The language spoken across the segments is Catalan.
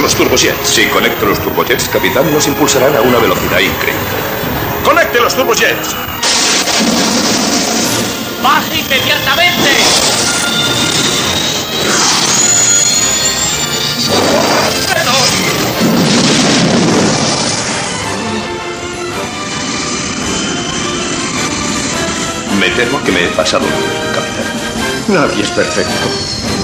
los turbojets. Si conecto los turbojets, capitán, nos impulsarán a una velocidad increíble. ¡Conecte los turbojets! ¡Baje inmediatamente! Me temo que me he pasado, capitán. Nadie es perfecto.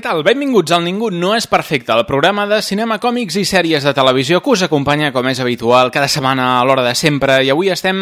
Què tal? Benvinguts al Ningú no és perfecte, el programa de cinema, còmics i sèries de televisió que us acompanya, com és habitual, cada setmana a l'hora de sempre. I avui estem,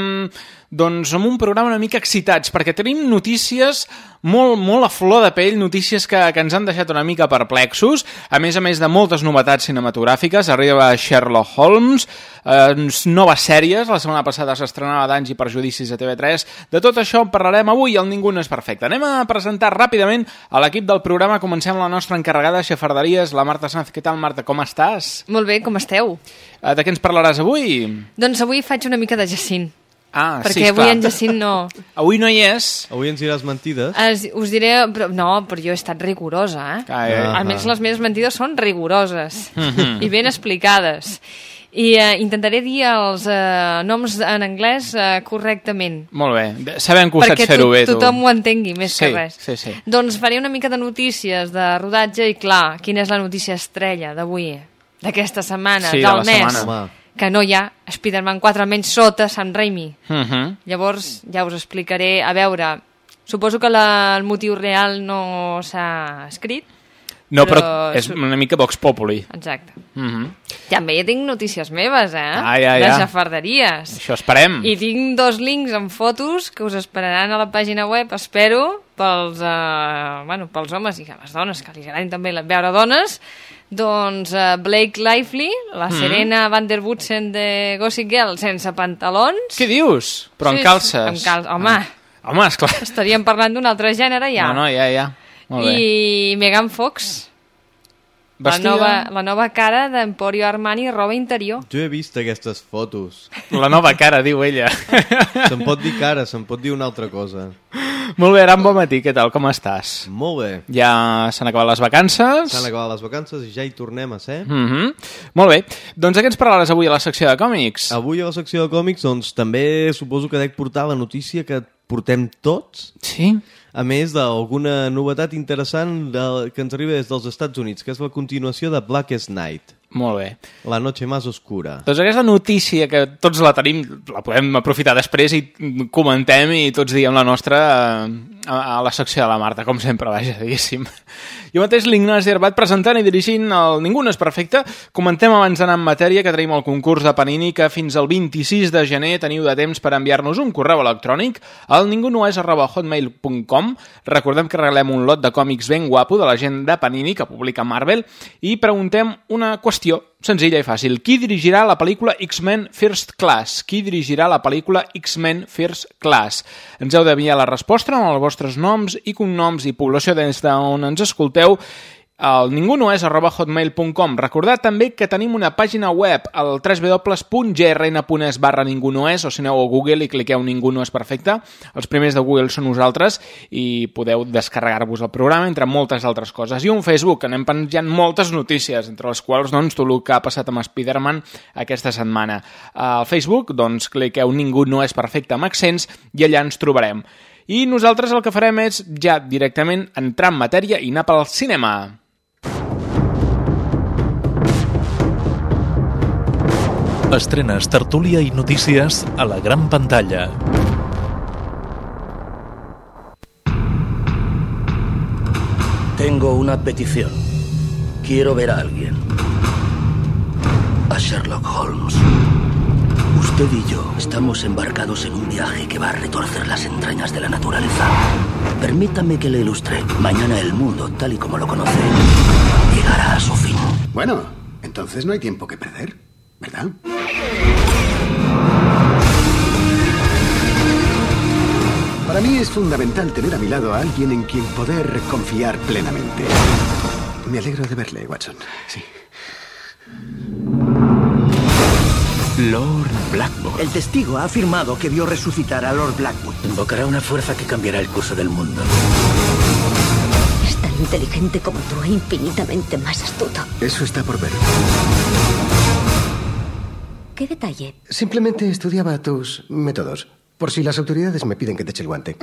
doncs, amb un programa una mica excitats, perquè tenim notícies molt, molt a flor de pell, notícies que, que ens han deixat una mica perplexos, a més a més de moltes novetats cinematogràfiques. Arriba Sherlock Holmes, eh, noves sèries, la setmana passada s'estrenava d'anys i perjudicis a TV3. De tot això en parlarem avui, el Ningú no és perfecte. Anem a presentar ràpidament a l'equip del programa. Comencem la nostra encarregada de xafarderies, la Marta Sanz. Què tal, Marta? Com estàs? Molt bé, com esteu? Eh, de què ens parlaràs avui? Doncs avui faig una mica de Jacint, Ah, perquè sí, avui esclar. en Jacint no... Avui no hi és. Avui ens diràs mentides. Es, us diré... Però, no, però jo he estat rigorosa, eh? Ah, eh. Ah. Almenys les meves mentides són rigoroses Mhm. i ben explicades. I eh, intentaré dir els eh, noms en anglès eh, correctament. Molt bé. Sabem que ho perquè saps fer-ho bé, tu. tothom ho entengui, més Sí, que res. sí, sí. Doncs faré una mica de notícies de rodatge i, clar, quina és la notícia estrella d'avui, d'aquesta setmana, Sí, de del la mes, setmana. Home. Que no hi ha Spider-Man 4 menys sota Sam Raimi. Mhm. Llavors ja us explicaré, a veure, suposo que la, el motiu real no s'ha escrit. No, però, Però és una mica Vox Populi. Exacte. Mhm. També ja tinc notícies meves, eh? Ah, ja, De ja. xafarderies. Això esperem. I tinc dos links amb fotos que us esperaran a la pàgina web, espero, pels, uh, bueno, pels homes i les dones, que li agradin també veure dones. Doncs uh, Blake Lively, la Mm. Serena Van der Woodsen de Gossip Girl, sense pantalons. Què dius? Però en Sí, calces? amb cal- home. Ah. Home, esclar. Estaríem parlant d'un altre gènere ja. No, no, ja, ja. Molt bé. I Megan Fox, Vestida... la nova, la nova cara d'Emporio Armani roba interior. Jo he vist aquestes fotos. La nova cara, diu ella. Se'n pot dir cara, se'n pot dir una altra cosa. Molt bé, Aram, bon matí, què tal, com estàs? Molt bé. Ja s'han acabat les vacances? S'han acabat les vacances i ja hi tornem a ser. Mm -hmm. Molt bé. Doncs de què ens parlaràs avui a la secció de còmics? Avui a la secció de còmics, doncs, també suposo que dec portar la notícia que portem tots, Sí? A més d'alguna novetat interessant de, que ens arriba des dels Estats Units, que és la continuació de Blackest Night, Molt bé. la noche más oscura. Doncs aquesta notícia que tots la tenim, la podem aprofitar després i comentem i tots diem la nostra eh, a, a la secció de la Marta, com sempre, vaja, diguéssim. Jo mateix, l'Ignasi Herbat, presentant i dirigint el Ningú no és perfecte. Comentem abans d'anar en matèria que tenim el concurs de Panini que fins al 26 de gener teniu de temps per enviar-nos un correu electrònic al ningunoes arroba hotmail.com Recordem que regalem un lot de còmics ben guapo de la gent de Panini que publica Marvel. I preguntem una qüestió senzilla i fàcil. Qui dirigirà la pel·lícula X-Men First Class? Qui dirigirà la pel·lícula X-Men First Class? Ens heu d'enviar la resposta amb els vostres noms i cognoms i població des d'on ens escolteu al ningunoes arroba hotmail.com Recordad també que tenim una pàgina web al www.grn.es barra ningunoes o si aneu a Google i cliqueu Ningú no és perfecte. Els primers de Google són nosaltres i podeu descarregar-vos el programa entre moltes altres coses. I un Facebook anem penjant moltes notícies entre les quals doncs tot el que ha passat amb Spider-Man aquesta setmana. Al Facebook doncs cliqueu Ningú no és perfecte amb accents i allà ens trobarem. I nosaltres el que farem és ja directament entrar en matèria i anar pel cinema. Estrenes, tertúlia i notícies a la gran pantalla. Tengo una petición. Quiero ver a alguien. A Sherlock Holmes. Usted y yo estamos embarcados en un viaje que va a retorcer las entrañas de la naturaleza. Permítame que le ilustre. Mañana el mundo, tal y como lo conoce, llegará a su fin. Bueno, entonces no hay tiempo que perder. ¿Verdad? Para mí es fundamental tener a mi lado a alguien en quien poder confiar plenamente. Me alegro de verle, Watson. Sí. Lord Blackwood. El testigo ha afirmado que vio resucitar a Lord Blackwood. Invocará una fuerza que cambiará el curso del mundo. Es tan inteligente como tú e infinitamente más astuto. Eso está por ver. ¿Qué detalle? Simplemente estudiaba tus métodos. Por si las autoridades me piden que te eche el guante.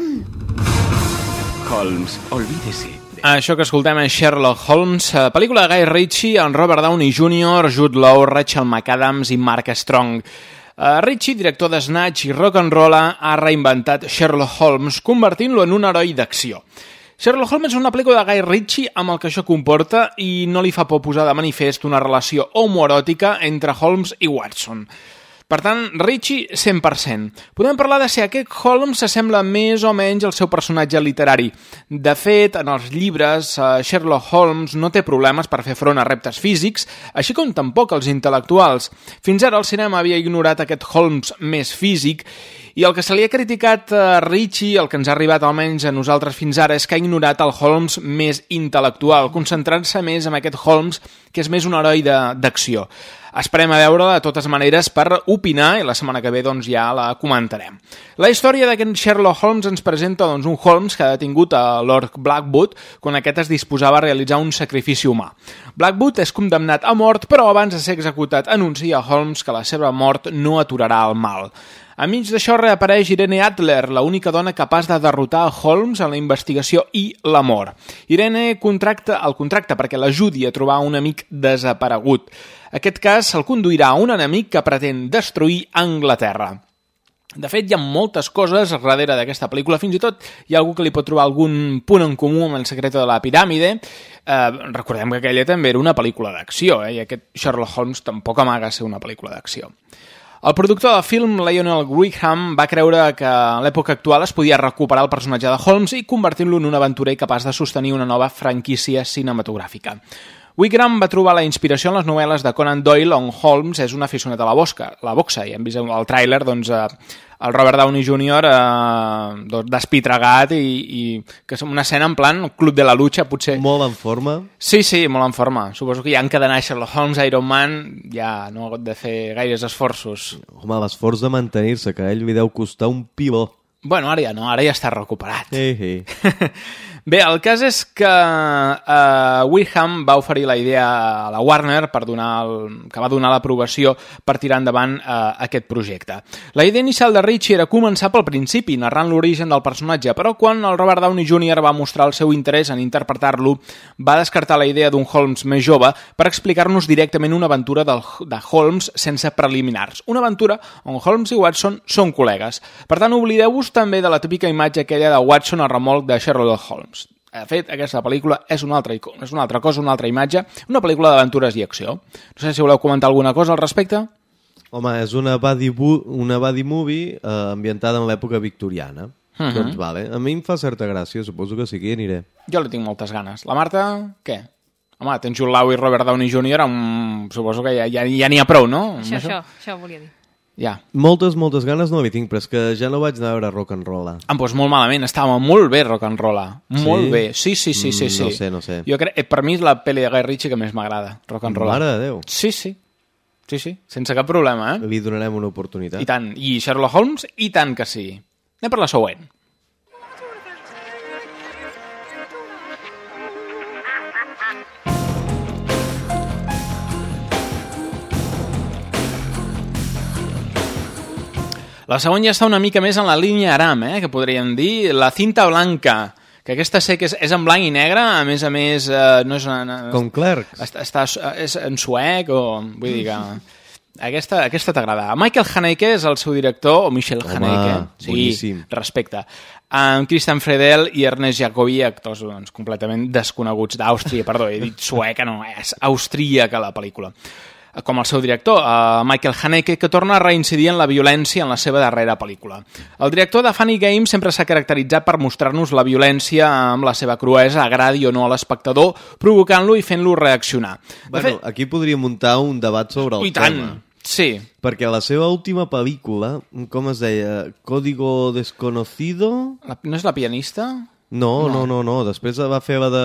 Holmes, olvídese. Això que escoltem és Sherlock Holmes, eh, pel·lícula de Guy Ritchie, amb Robert Downey Jr., Jude Law, Rachel McAdams i Mark Strong. Uh, Ritchie, director de Snatch i Rock and Roll, ha reinventat Sherlock Holmes, convertint-lo en un heroi d'acció. Sherlock Holmes és una pel·lícula de Guy Ritchie amb el que això comporta i no li fa por posar de manifest una relació homoeròtica entre Holmes i Watson. Per tant, Ritchie, 100%. Podem parlar de si aquest Holmes s'assembla més o menys al seu personatge literari. De fet, en els llibres, eh, Sherlock Holmes no té problemes per fer front a reptes físics, així com tampoc els intel·lectuals. Fins ara el cinema havia ignorat aquest Holmes més físic i el que se li ha criticat a Ritchie, el que ens ha arribat almenys a nosaltres fins ara, és que ha ignorat el Holmes més intel·lectual, concentrant-se més en aquest Holmes que és més un heroi d'acció. Esperem a veure de totes maneres per opinar i la setmana que ve doncs, ja la comentarem. La història d'aquest Sherlock Holmes ens presenta doncs, un Holmes que ha detingut a Lord Blackwood quan aquest es disposava a realitzar un sacrifici humà. Blackwood és condemnat a mort, però abans de ser executat anuncia a Holmes que la seva mort no aturarà el mal. A mig d'això reapareix Irene Adler, la única dona capaç de derrotar a Holmes en la investigació i l'amor. Irene contracta el contracte perquè l'ajudi a trobar un amic desaparegut. Aquest cas se'l conduirà un enemic que pretén destruir Anglaterra. De fet, hi ha moltes coses darrere d'aquesta pel·lícula, fins i tot hi ha algú que li pot trobar algun punt en comú amb el secret de la piràmide. Eh, recordem que aquella també era una pel·lícula d'acció, eh? i aquest Sherlock Holmes tampoc amaga ser una pel·lícula d'acció. El productor del film, Lionel Greenham, va creure que a l'època actual es podia recuperar el personatge de Holmes i convertir-lo en un aventurer capaç de sostenir una nova franquícia cinematogràfica. Wigram va trobar la inspiració en les novel·les de Conan Doyle on Holmes és un aficionat a la, bosca, la boxa i hem vist el tràiler doncs, eh, el Robert Downey Jr. Eh, doncs, despitregat i, i que és una escena en plan Club de la Lucha potser. Molt en forma. Sí, sí, molt en forma. Suposo que ja han quedat Sherlock Holmes, Iron Man, ja no ha hagut de fer gaires esforços. Home, l'esforç de mantenir-se, que a ell li deu costar un piló. Bueno, ara ja no, ara ja està recuperat. Hey, hey. Bé, el cas és que uh, Wilhelm va oferir la idea a la Warner per donar el, que va donar l'aprovació per tirar endavant uh, aquest projecte. La idea inicial de Ritchie era començar pel principi, narrant l'origen del personatge, però quan el Robert Downey Jr. va mostrar el seu interès en interpretar-lo, va descartar la idea d'un Holmes més jove per explicar-nos directament una aventura del, de Holmes sense preliminars. Una aventura on Holmes i Watson són col·legues. Per tant, oblideu-vos també de la típica imatge aquella de Watson al remolc de Sherlock Holmes. De fet, aquesta pel·lícula és una altra, és una altra cosa, una altra imatge, una pel·lícula d'aventures i acció. No sé si voleu comentar alguna cosa al respecte. Home, és una buddy, una buddy movie eh, ambientada en l'època victoriana. Uh -huh. Doncs vale, a mi em fa certa gràcia, suposo que sí que hi aniré. Jo li tinc moltes ganes. La Marta, què? Home, tens Jude Law i Robert Downey Jr., amb... suposo que ja, ja, ja n'hi ha prou, no? Això, això, això volia dir. Ja. Moltes, moltes ganes no li tinc, però és que ja no vaig anar a veure rock and roll. Ah, doncs molt malament, estava molt bé rock and roll. Molt sí? bé, sí, sí, sí, sí, sí. Mm, no sé, no sé. Jo crec, per mi és la pel·li de Guy Ritchie que més m'agrada, rock and roll. Mare de Déu. Sí, sí. Sí, sí, sense cap problema, eh? Li donarem una oportunitat. I tant. I Sherlock Holmes, i tant que sí. Anem per la següent. La següent ja està una mica més en la línia Aram, eh, que podríem dir, la cinta blanca, que aquesta sé que és, és en blanc i negre, a més a més eh, no és... Una, Com Clerks. Està, està, és en suec o... Vull dir que... Aquesta, aquesta t'agrada. Michael Haneke és el seu director, o Michel Home, Haneke. Sí, boníssim. respecte. Amb Christian Fredel i Ernest Jacobi, actors doncs, completament desconeguts d'Àustria, perdó, he dit sueca, no, és austríaca la pel·lícula com el seu director, uh, Michael Haneke, que torna a reincidir en la violència en la seva darrera pel·lícula. El director de Funny Games sempre s'ha caracteritzat per mostrar-nos la violència amb la seva cruesa, agradi o no a l'espectador, provocant-lo i fent-lo reaccionar. Bueno, aquí podria muntar un debat sobre el I tant, tema. Sí. Perquè la seva última pel·lícula, com es deia? Código Desconocido? La, no és la pianista? No, no, no, no. Després va fer la de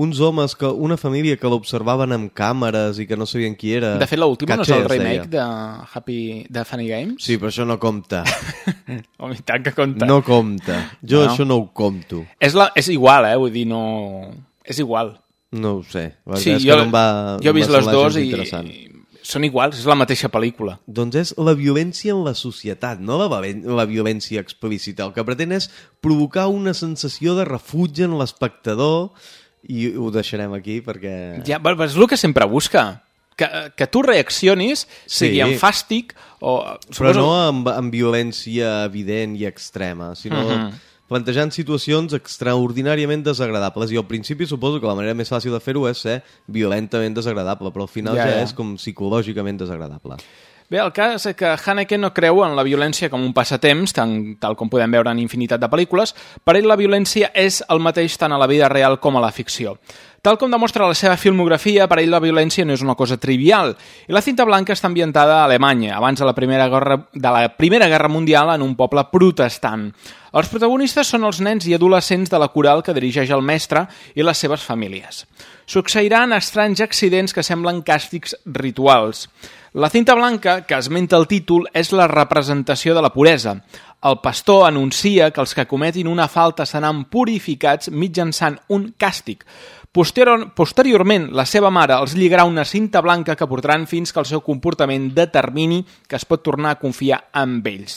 uns homes, que una família que l'observaven amb càmeres i que no sabien qui era. De fet, l'última no és el es deia. remake de Happy de Funny Games? Sí, però això no compta. Home, i tant que compta. No compta. Jo No. això no ho compto. És, la, és igual, eh? Vull dir, no... És igual. No ho sé. La Sí, és jo, que no em va, jo he vist les dues i, i són iguals, és la mateixa pel·lícula. Doncs és la violència en la societat, no la, la violència explícita. El que pretén és provocar una sensació de refuig en l'espectador i ho deixarem aquí perquè... Ja, però és el que sempre busca. Que, que tu reaccionis, sigui Sí. amb fàstic o... Però no amb, amb violència evident i extrema, sinó Mhm. Plantejant situacions extraordinàriament desagradables. I al principi suposo que la manera més fàcil de fer-ho és ser violentament desagradable, però al final Ja, ja, ja. és com psicològicament desagradable. Bé, el cas és que Haneke no creu en la violència com un passatemps, tant, tal com podem veure en infinitat de pel·lícules. Per ell la violència és el mateix tant a la vida real com a la ficció. Tal com demostra la seva filmografia, per ell la violència no és una cosa trivial. I la cinta blanca està ambientada a Alemanya, abans de la Primera Guerra, de la Primera Guerra Mundial en un poble protestant. Els protagonistes són els nens i adolescents de la coral que dirigeix el mestre i les seves famílies. Succeiran estranys accidents que semblen càstigs rituals. La cinta blanca, que esmenta el títol, és la representació de la puresa. El pastor anuncia que els que cometin una falta seran purificats mitjançant un càstig. Posterior, posteriorment, la seva mare els lligarà una cinta blanca que portaran fins que el seu comportament determini que es pot tornar a confiar amb ells.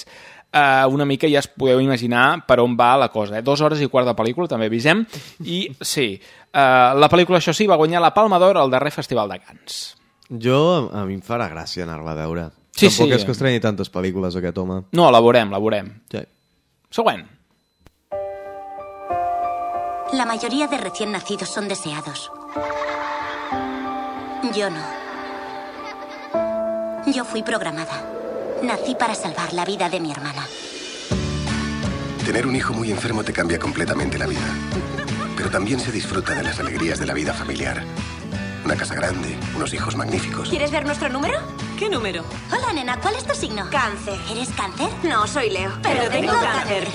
Uh, una mica ja es podeu imaginar per on va la cosa. Eh? Dos hores i quart de pel·lícula, també avisem. I sí, uh, la pel·lícula, això sí, va guanyar la Palma d'Or al darrer Festival de Cannes. Jo, a mi em farà gràcia anar-la a veure. Sí, Tampoc sí. és que estreni tantes pel·lícules, aquest home. No, la veurem, la veurem. Sí. Següent. La mayoría de recién nacidos son deseados. Yo no. Yo fui programada. Nací para salvar la vida de mi hermana. Tener un hijo muy enfermo te cambia completamente la vida. Pero también se disfruta de las alegrías de la vida familiar. Una casa grande, unos hijos magníficos. ¿Quieres ver nuestro número? ¿Qué número? Hola, nena, ¿cuál es tu signo? Cáncer. ¿Eres cáncer? No, soy Leo. Pero tengo cáncer.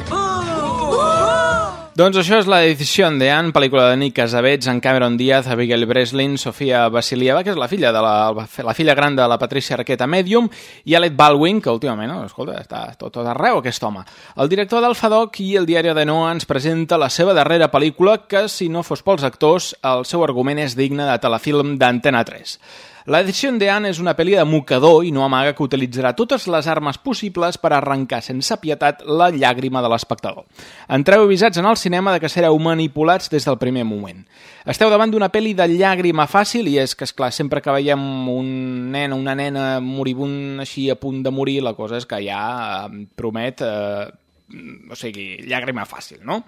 Doncs això és la Decisió de Anne, pel·lícula de Nick Casabets, en Cameron Diaz, Abigail Breslin, Sofia Vasilieva, que és la filla de la, la filla gran de la Patricia Arqueta Medium, i Alec Baldwin, que últimament, no, escolta, està tot, tot arreu aquest home. El director del Fadoc i el diari de Noah ens presenta la seva darrera pel·lícula, que si no fos pels actors, el seu argument és digne de telefilm d'Antena 3. La decisió de Anne és una pel·li de mocador i no amaga que utilitzarà totes les armes possibles per arrencar sense pietat la llàgrima de l'espectador. Entreu avisats en el cinema de que sereu manipulats des del primer moment. Esteu davant d'una pel·li de llàgrima fàcil i és que, és clar sempre que veiem un nen o una nena moribund així a punt de morir, la cosa és que ja promet... Eh, o sigui, llàgrima fàcil, no?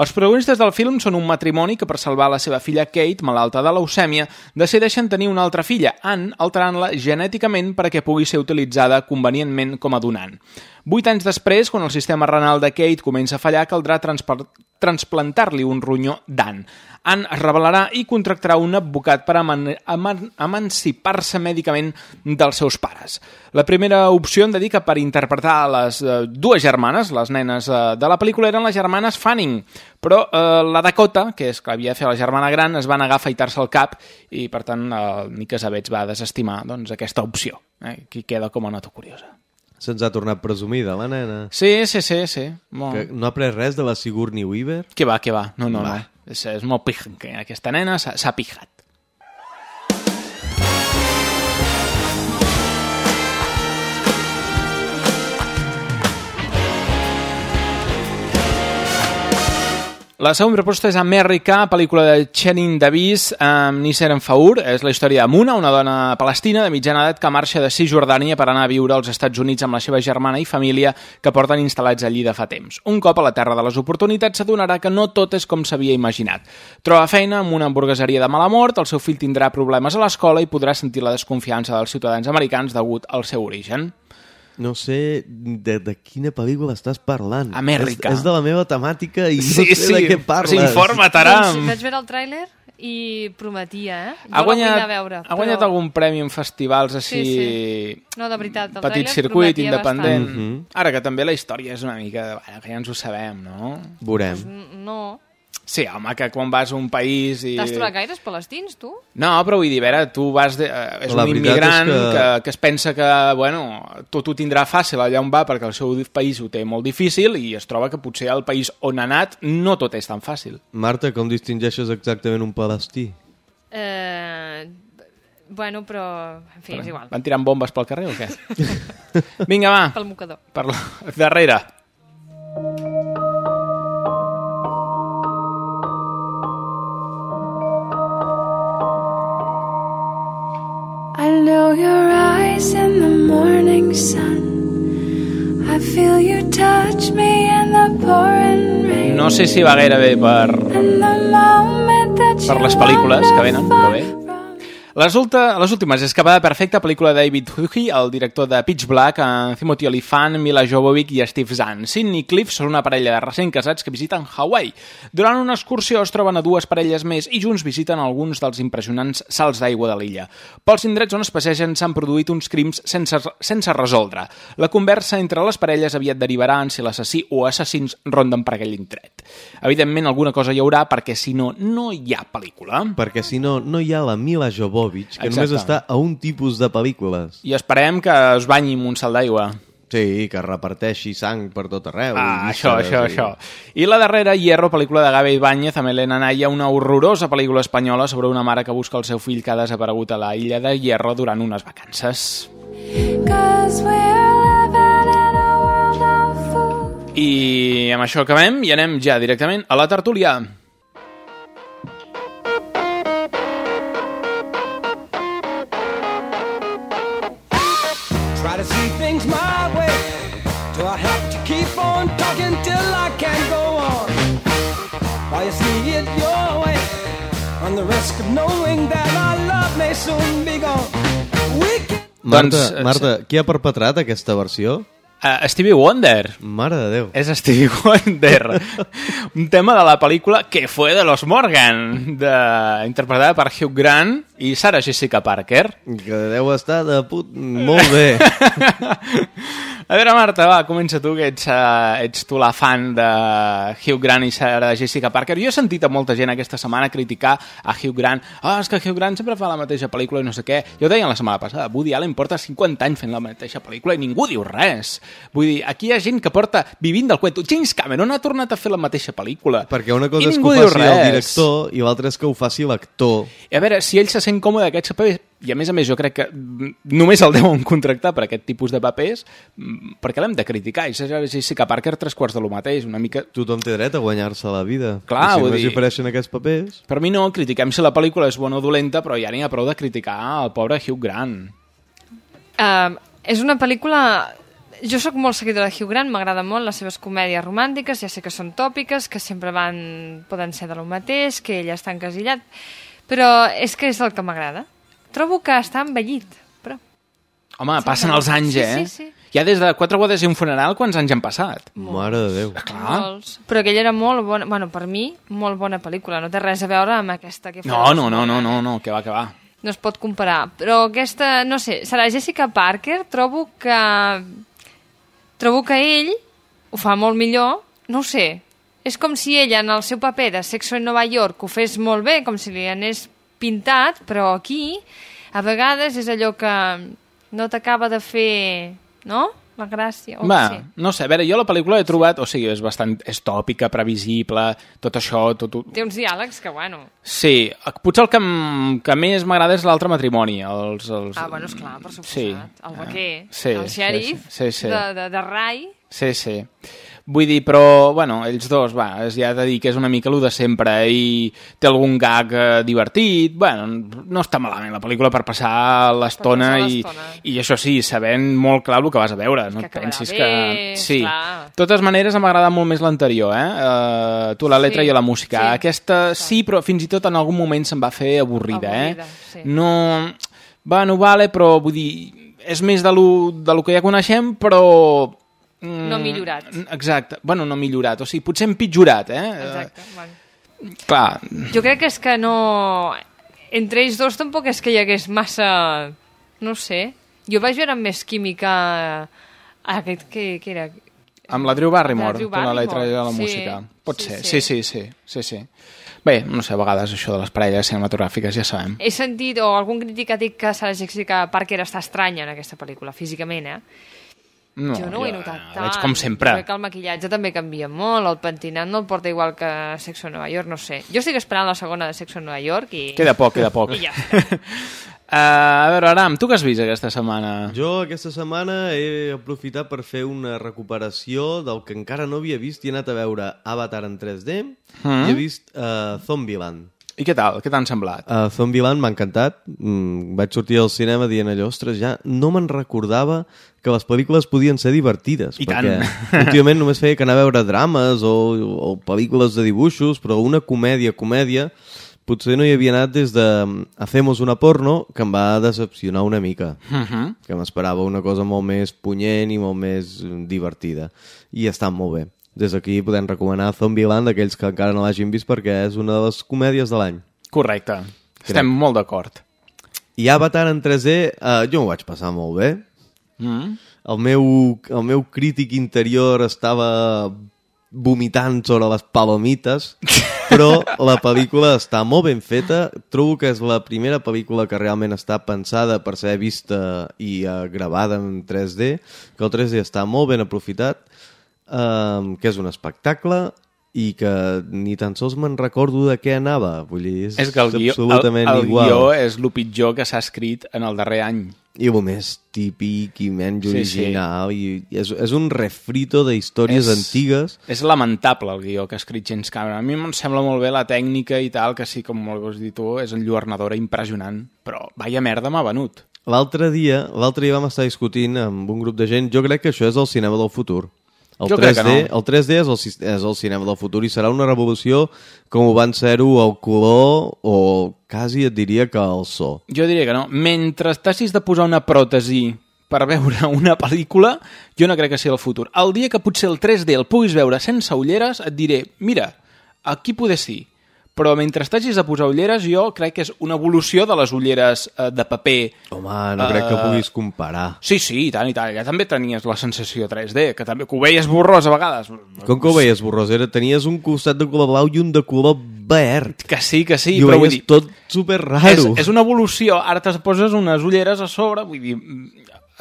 Els protagonistes del film són un matrimoni que per salvar la seva filla Kate, malalta de leucèmia, decideixen tenir una altra filla, Anne, alterant-la genèticament perquè pugui ser utilitzada convenientment com a donant. Vuit anys després, quan el sistema renal de Kate comença a fallar, caldrà transplantar-li un ronyó d'Anne. Anne es rebel·larà i contractarà un advocat per eman eman emancipar-se mèdicament dels seus pares. La primera opció em dedica per interpretar les eh, dues germanes, les nenes eh, de la pel·lícula, eren les germanes Fanning, però eh, la Dakota, que és que havia de fer la germana gran, es va negar a afaitar-se el cap i, per tant, el Nick Casabets va desestimar doncs, aquesta opció, eh, que queda com a nota curiosa. Se'ns ha tornat presumida, la nena. Sí, sí, sí, sí. Molt... Que no ha pres res de la Sigourney Weaver? Que va, que va. No, no, Va. no. És, és molt pij... que Aquesta nena s'ha pijat. La segona proposta és Amèrica, pel·lícula de Chenin Davis amb Nisser Enfaur. És la història d'Amuna, una dona palestina de mitjana edat que marxa de Cisjordània per anar a viure als Estats Units amb la seva germana i família que porten instal·lats allí de fa temps. Un cop a la terra de les oportunitats s'adonarà que no tot és com s'havia imaginat. Troba feina amb una hamburgueseria de mala mort, el seu fill tindrà problemes a l'escola i podrà sentir la desconfiança dels ciutadans americans degut al seu origen. No sé de, de quina pel·lícula estàs parlant. Amèrica. És, és de la meva temàtica i Sí, no sé sí, de què parles. s'informa, Taram. Doncs, vaig veure el tràiler i prometia, eh? Jo Ha la guanyat, anar a veure, ha guanyat però... algun premi en festivals així... Sí, No, de veritat, el Petit circuit, independent. bastant. Mhm. Ara que també la història és una mica... Bueno, que ja ens ho sabem, no? Veurem. N- No. Sí, home, que quan vas a un país i... T'has trobat gaires palestins, tu? No, però vull dir, a veure, tu vas... De, eh, és La un immigrant és que... que- Que, es pensa que, bueno, tot ho tindrà fàcil allà on va perquè el seu país ho té molt difícil i es troba que potser al país on ha anat no tot és tan fàcil. Marta, com distingeixes exactament un palestí? Eh... Bueno, però... En fi, és igual. Van tirant bombes pel carrer o què? Vinga, va. Pel mocador. Per la... darrere. Your eyes in the morning sun. I feel you touch me in the pouring rain. No sé si va per, moment that per you les pel·lícules que venen, però bé. Les, ulta, les últimes, Escapada Perfecta, pel·lícula de David Hughie, el director de Pitch Black, en Timothy Olyphant, Mila Jovovich i Steve Zahn. Sidney i Cliff són una parella de recent casats que visiten Hawaii. Durant una excursió es troben a dues parelles més i junts visiten alguns dels impressionants salts d'aigua de l'illa. Pels indrets on es passegen s'han produït uns crims sense, sense resoldre. La conversa entre les parelles aviat derivarà en si l'assassí o assassins ronden per aquell indret. Evidentment, alguna cosa hi haurà perquè, si no, no hi ha pel·lícula. Perquè si no, no hi ha la Mila Jovovich, que només Exacte. està a un tipus de pel·lícules. I esperem que es banyi amb un salt d'aigua. Sí, que reparteixi sang per tot arreu. Ah, i això, això, i- això. I la darrera, Hierro, pel·lícula de Gabe Ibáñez amb Elena Naya, una horrorosa pel·lícula espanyola sobre una mare que busca el seu fill que ha desaparegut a la illa de Hierro durant unes vacances. I amb això acabem i anem ja directament a la tertúlia. Try to see things my way. Do I have to keep on talking till I can't go on? While you see it your way, on the risk of knowing that our love may soon be gone. We can Marta, Doncs, eh, Marta, qui ha perpetrat aquesta versió? Uh, Stevie Wonder. Mare de Déu. És Stevie Wonder. un tema de la pel·lícula Que fue de los Morgan, de... interpretada per Hugh Grant i Sarah Jessica Parker. Que deu estar de put... Molt bé. A veure, Marta, va, comença tu, que ets, uh, ets tu la fan de Hugh Grant i Sarah Jessica Parker. Jo he sentit a molta gent aquesta setmana criticar a Hugh Grant. Ah, és que Hugh Grant sempre fa la mateixa pel·lícula i no sé què. Jo deia la setmana passada, Woody Allen porta 50 anys fent la mateixa pel·lícula i ningú diu res. Vull dir, aquí hi ha gent que porta vivint del cuento. James Cameron ha tornat a fer la mateixa pel·lícula. Perquè una cosa és que ho faci el director i l'altra és que ho faci l'actor. A veure, si ell se sent còmode d'aquests papers, i a més a més jo crec que només el deuen contractar per aquest tipus de papers, perquè l'hem de criticar. I Jessica Parker tres quarts de lo mateix, una mica... Tothom té dret a guanyar-se la vida. Clar, I si vull no dir- s'hi ofereixen aquests papers... Per mi no, critiquem si la pel·lícula és bona o dolenta, però ja n'hi ha prou de criticar el pobre Hugh Grant. Uh, és una pel·lícula... Jo sóc molt seguidora de Hugh Grant, m'agrada molt les seves comèdies romàntiques, ja sé que són tòpiques, que sempre van, poden ser de lo mateix, que ell està encasillat, però és que és el que m'agrada. Trobo que està envellit, però... Home, Sí, passen els anys, sí, eh? sí, sí. Ja des de Quatre bodes i un funeral, quants anys han passat? Mare de Déu. Clar. Molts. Però aquella era molt bona, bueno, per mi, molt bona pel·lícula. No té res a veure amb aquesta que No, no, no, no, no, no, que va, que va. no es pot comparar. Però aquesta, no sé, serà Jessica Parker, trobo que... Trobo que ell ho fa molt millor, no ho sé. És com si ella en el seu paper de Sexo en Nova York ho fes molt bé, com si li anés pintat, però aquí a vegades és allò que no t'acaba de fer, no? La gràcia, o Va, sí. no sé, a veure, jo la pel·lícula he trobat, o sigui, és bastant és tòpica, previsible, tot això, tot... Té uns diàlegs que, bueno... Sí, potser el que, que més m'agrada és l'altre matrimoni. Els, els... Ah, bueno, esclar, per suposat. Sí. El vaquer, Sí, el sí, xèrif sí, sí. De, de, de Rai. Sí, sí. Vull dir, però, bueno, ells dos, va, és ja de dir que és una mica el de sempre i té algun gag eh, divertit, bueno, no està malament la pel·lícula per passar l'estona i, i això sí, sabent molt clar el que vas a veure, no que et pensis acabarà que... bé, Sí, clar. de totes maneres m'agrada molt més l'anterior, eh? Uh, tu la letra Sí, i la música. sí, Aquesta sí, però fins i tot en algun moment se'm va fer avorrida, Avorrida, eh? sí. No... Bueno, vale, però vull dir, és més de lo, de lo que ja coneixem, però... mm, No millorat. Exacte. Bueno, no millorat, o sigui, potser empitjorat, eh? Exacte, bueno. clar, Jo crec que és que no... Entre ells dos tampoc és que hi hagués massa... No sé. Jo vaig veure amb més química... Aquest, què, què era? amb la Drew Barrymore, amb la letra i la sí, música. Pot sí, ser, sí. sí, sí, sí, sí, sí. Bé, no sé, a vegades això de les parelles cinematogràfiques ja sabem. He sentit, o algun crític ha dit que Sarah Jessica Parker està estranya en aquesta pel·lícula, físicament, eh? No, jo no ho he notat tant. veig com sempre. Jo crec que el maquillatge també canvia molt, el pentinat no el porta igual que Sexo Nova York, no sé. Jo estic esperant la segona de Sexo Nova York i... Queda poc, queda poc. I ja Uh, a veure, Aram, tu què has vist aquesta setmana? Jo aquesta setmana he aprofitat per fer una recuperació del que encara no havia vist i he anat a veure Avatar en 3D Mm. i he vist uh, Zombieland. I què tal? Què t'han semblat? Uh, Zombieland m'ha encantat. Mm, vaig sortir al cinema dient allò, ostres, ja no me'n recordava que les pel·lícules podien ser divertides. I perquè tant. últimament només feia que anar a veure drames o, o pel·lícules de dibuixos, però una comèdia, comèdia, potser no hi havia anat des de mm, Hacemos una porno, que em va decepcionar una mica. Mhm. Que m'esperava una cosa molt més punyent i molt més mm, divertida. I està molt bé. Des d'aquí podem recomanar Zombieland aquells que encara no l'hagin vist perquè és una de les comèdies de l'any. Correcte. Estem molt d'acord. I Avatar en 3D, eh, jo m'ho vaig passar molt bé. Mm. El meu, el meu crític interior estava vomitant sobre les palomites, però la pel·lícula està molt ben feta. Trobo que és la primera pel·lícula que realment està pensada per ser vista i uh, gravada en 3D, que el 3D està molt ben aprofitat, um, que és un espectacle i que ni tan sols me'n recordo de què anava. Vull dir, és, És que el guió, el, absolutament el igual. guió és el pitjor que s'ha escrit en el darrer any. I el més típic i menys Sí, sí. original. I és, és un refrito de històries És- antigues. És lamentable el guió que ha escrit James Cameron. A mi em sembla molt bé la tècnica i tal, que sí, com molt has dit tu, és enlluernadora impressionant, però vaya merda m'ha venut. L'altre dia, l'altre dia vam estar discutint amb un grup de gent. Jo crec que això és el cinema del futur. El Jo 3D, crec que no. el 3D és el, és el cinema del futur i serà una revolució com ho van ser-ho el color o quasi et diria que el so. Jo diria que no. Mentre t'hagis de posar una pròtesi per veure una pel·lícula, jo no crec que sigui el futur. El dia que potser el 3D el puguis veure sense ulleres, et diré, mira, aquí poder sí, però mentre t'hagis de posar ulleres, jo crec que és una evolució de les ulleres eh, de paper. Home, no crec que Eh, puguis comparar. Sí, sí, i tant, i tant. Ja també tenies la sensació 3D, que també que ho veies borrós a vegades. Com que ho veies borrós? Era, tenies un costat de color blau i un de color verd. Que sí, que sí, I ho però veies dir... tot super És, raro. és una evolució. Ara te poses unes ulleres a sobre, vull dir...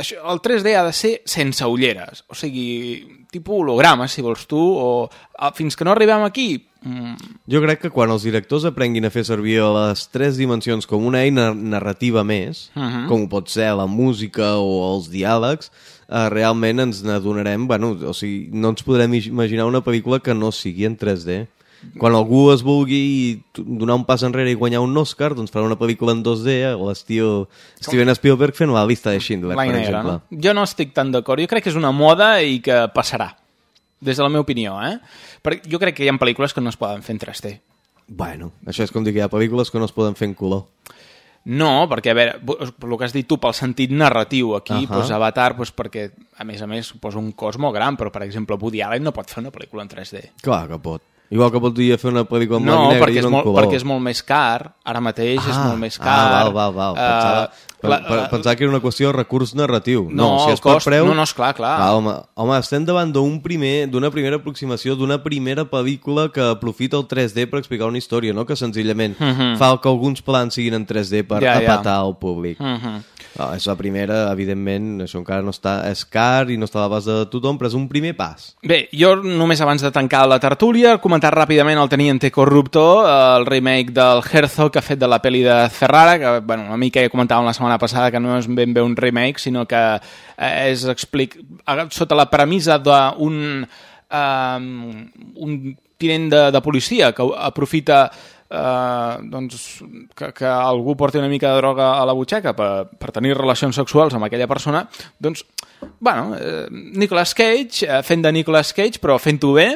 Això, el 3D ha de ser sense ulleres, o sigui, tipus holograma, si vols tu, o ah, fins que no arribem aquí... Mm, Jo crec que quan els directors aprenguin a fer servir les tres dimensions com una eina narrativa més, Mhm. com ho pot ser la música o els diàlegs, eh, realment ens n'adonarem, bueno, o sigui, no ens podrem imaginar una pel·lícula que no sigui en 3D. Quan algú es vulgui donar un pas enrere i guanyar un Oscar, doncs farà una pel·lícula en 2D a l'estil Steven Spielberg fent la llista de Schindler, per exemple. no? Jo no estic tan d'acord. Jo crec que és una moda i que passarà, des de la meva opinió, eh? Perquè jo crec que hi ha pel·lícules que no es poden fer en 3D. Bueno, això és com dir que hi ha pel·lícules que no es poden fer en color. No, perquè, a veure, el que has dit tu, pel sentit narratiu aquí, uh. -huh. doncs Avatar, doncs perquè, a més a més, suposa un cos molt gran, però, per exemple, Woody Allen no pot fer una pel·lícula en 3D. Clar que pot. Igual que podria fer una pel·lícula en blanc No, i negre perquè és, molt, color. perquè és molt més car, ara mateix és Ah, molt més car. Ah, val, val, val. Pensava, Eh, la- per, per, pensava que era una qüestió de recurs narratiu. No, si el cost- preu... no, no, esclar, clar. Ah, home, home, estem davant d'un primer d'una primera aproximació, d'una primera pel·lícula que aprofita el 3D per explicar una història, no que senzillament Mhm. fa que alguns plans siguin en 3D per Ja, ja. apatar el públic. Mhm. Ah, és la primera, evidentment, això encara no està... És car i no està a l'abast de tothom, però és un primer pas. Bé, jo només abans de tancar la tertúlia, comentar ràpidament el Teniente Corrupto, eh, el remake del Herzog que ha fet de la pel·li de Ferrara, que bueno, una mica ja comentàvem la setmana passada que no és ben bé un remake, sinó que eh, és explic... sota la premissa d'un eh, un tinent de, de policia que aprofita eh, doncs, que, que algú porti una mica de droga a la butxaca per, per tenir relacions sexuals amb aquella persona, doncs, bueno, eh, Nicolas Cage, eh, fent de Nicolas Cage, però fent-ho bé,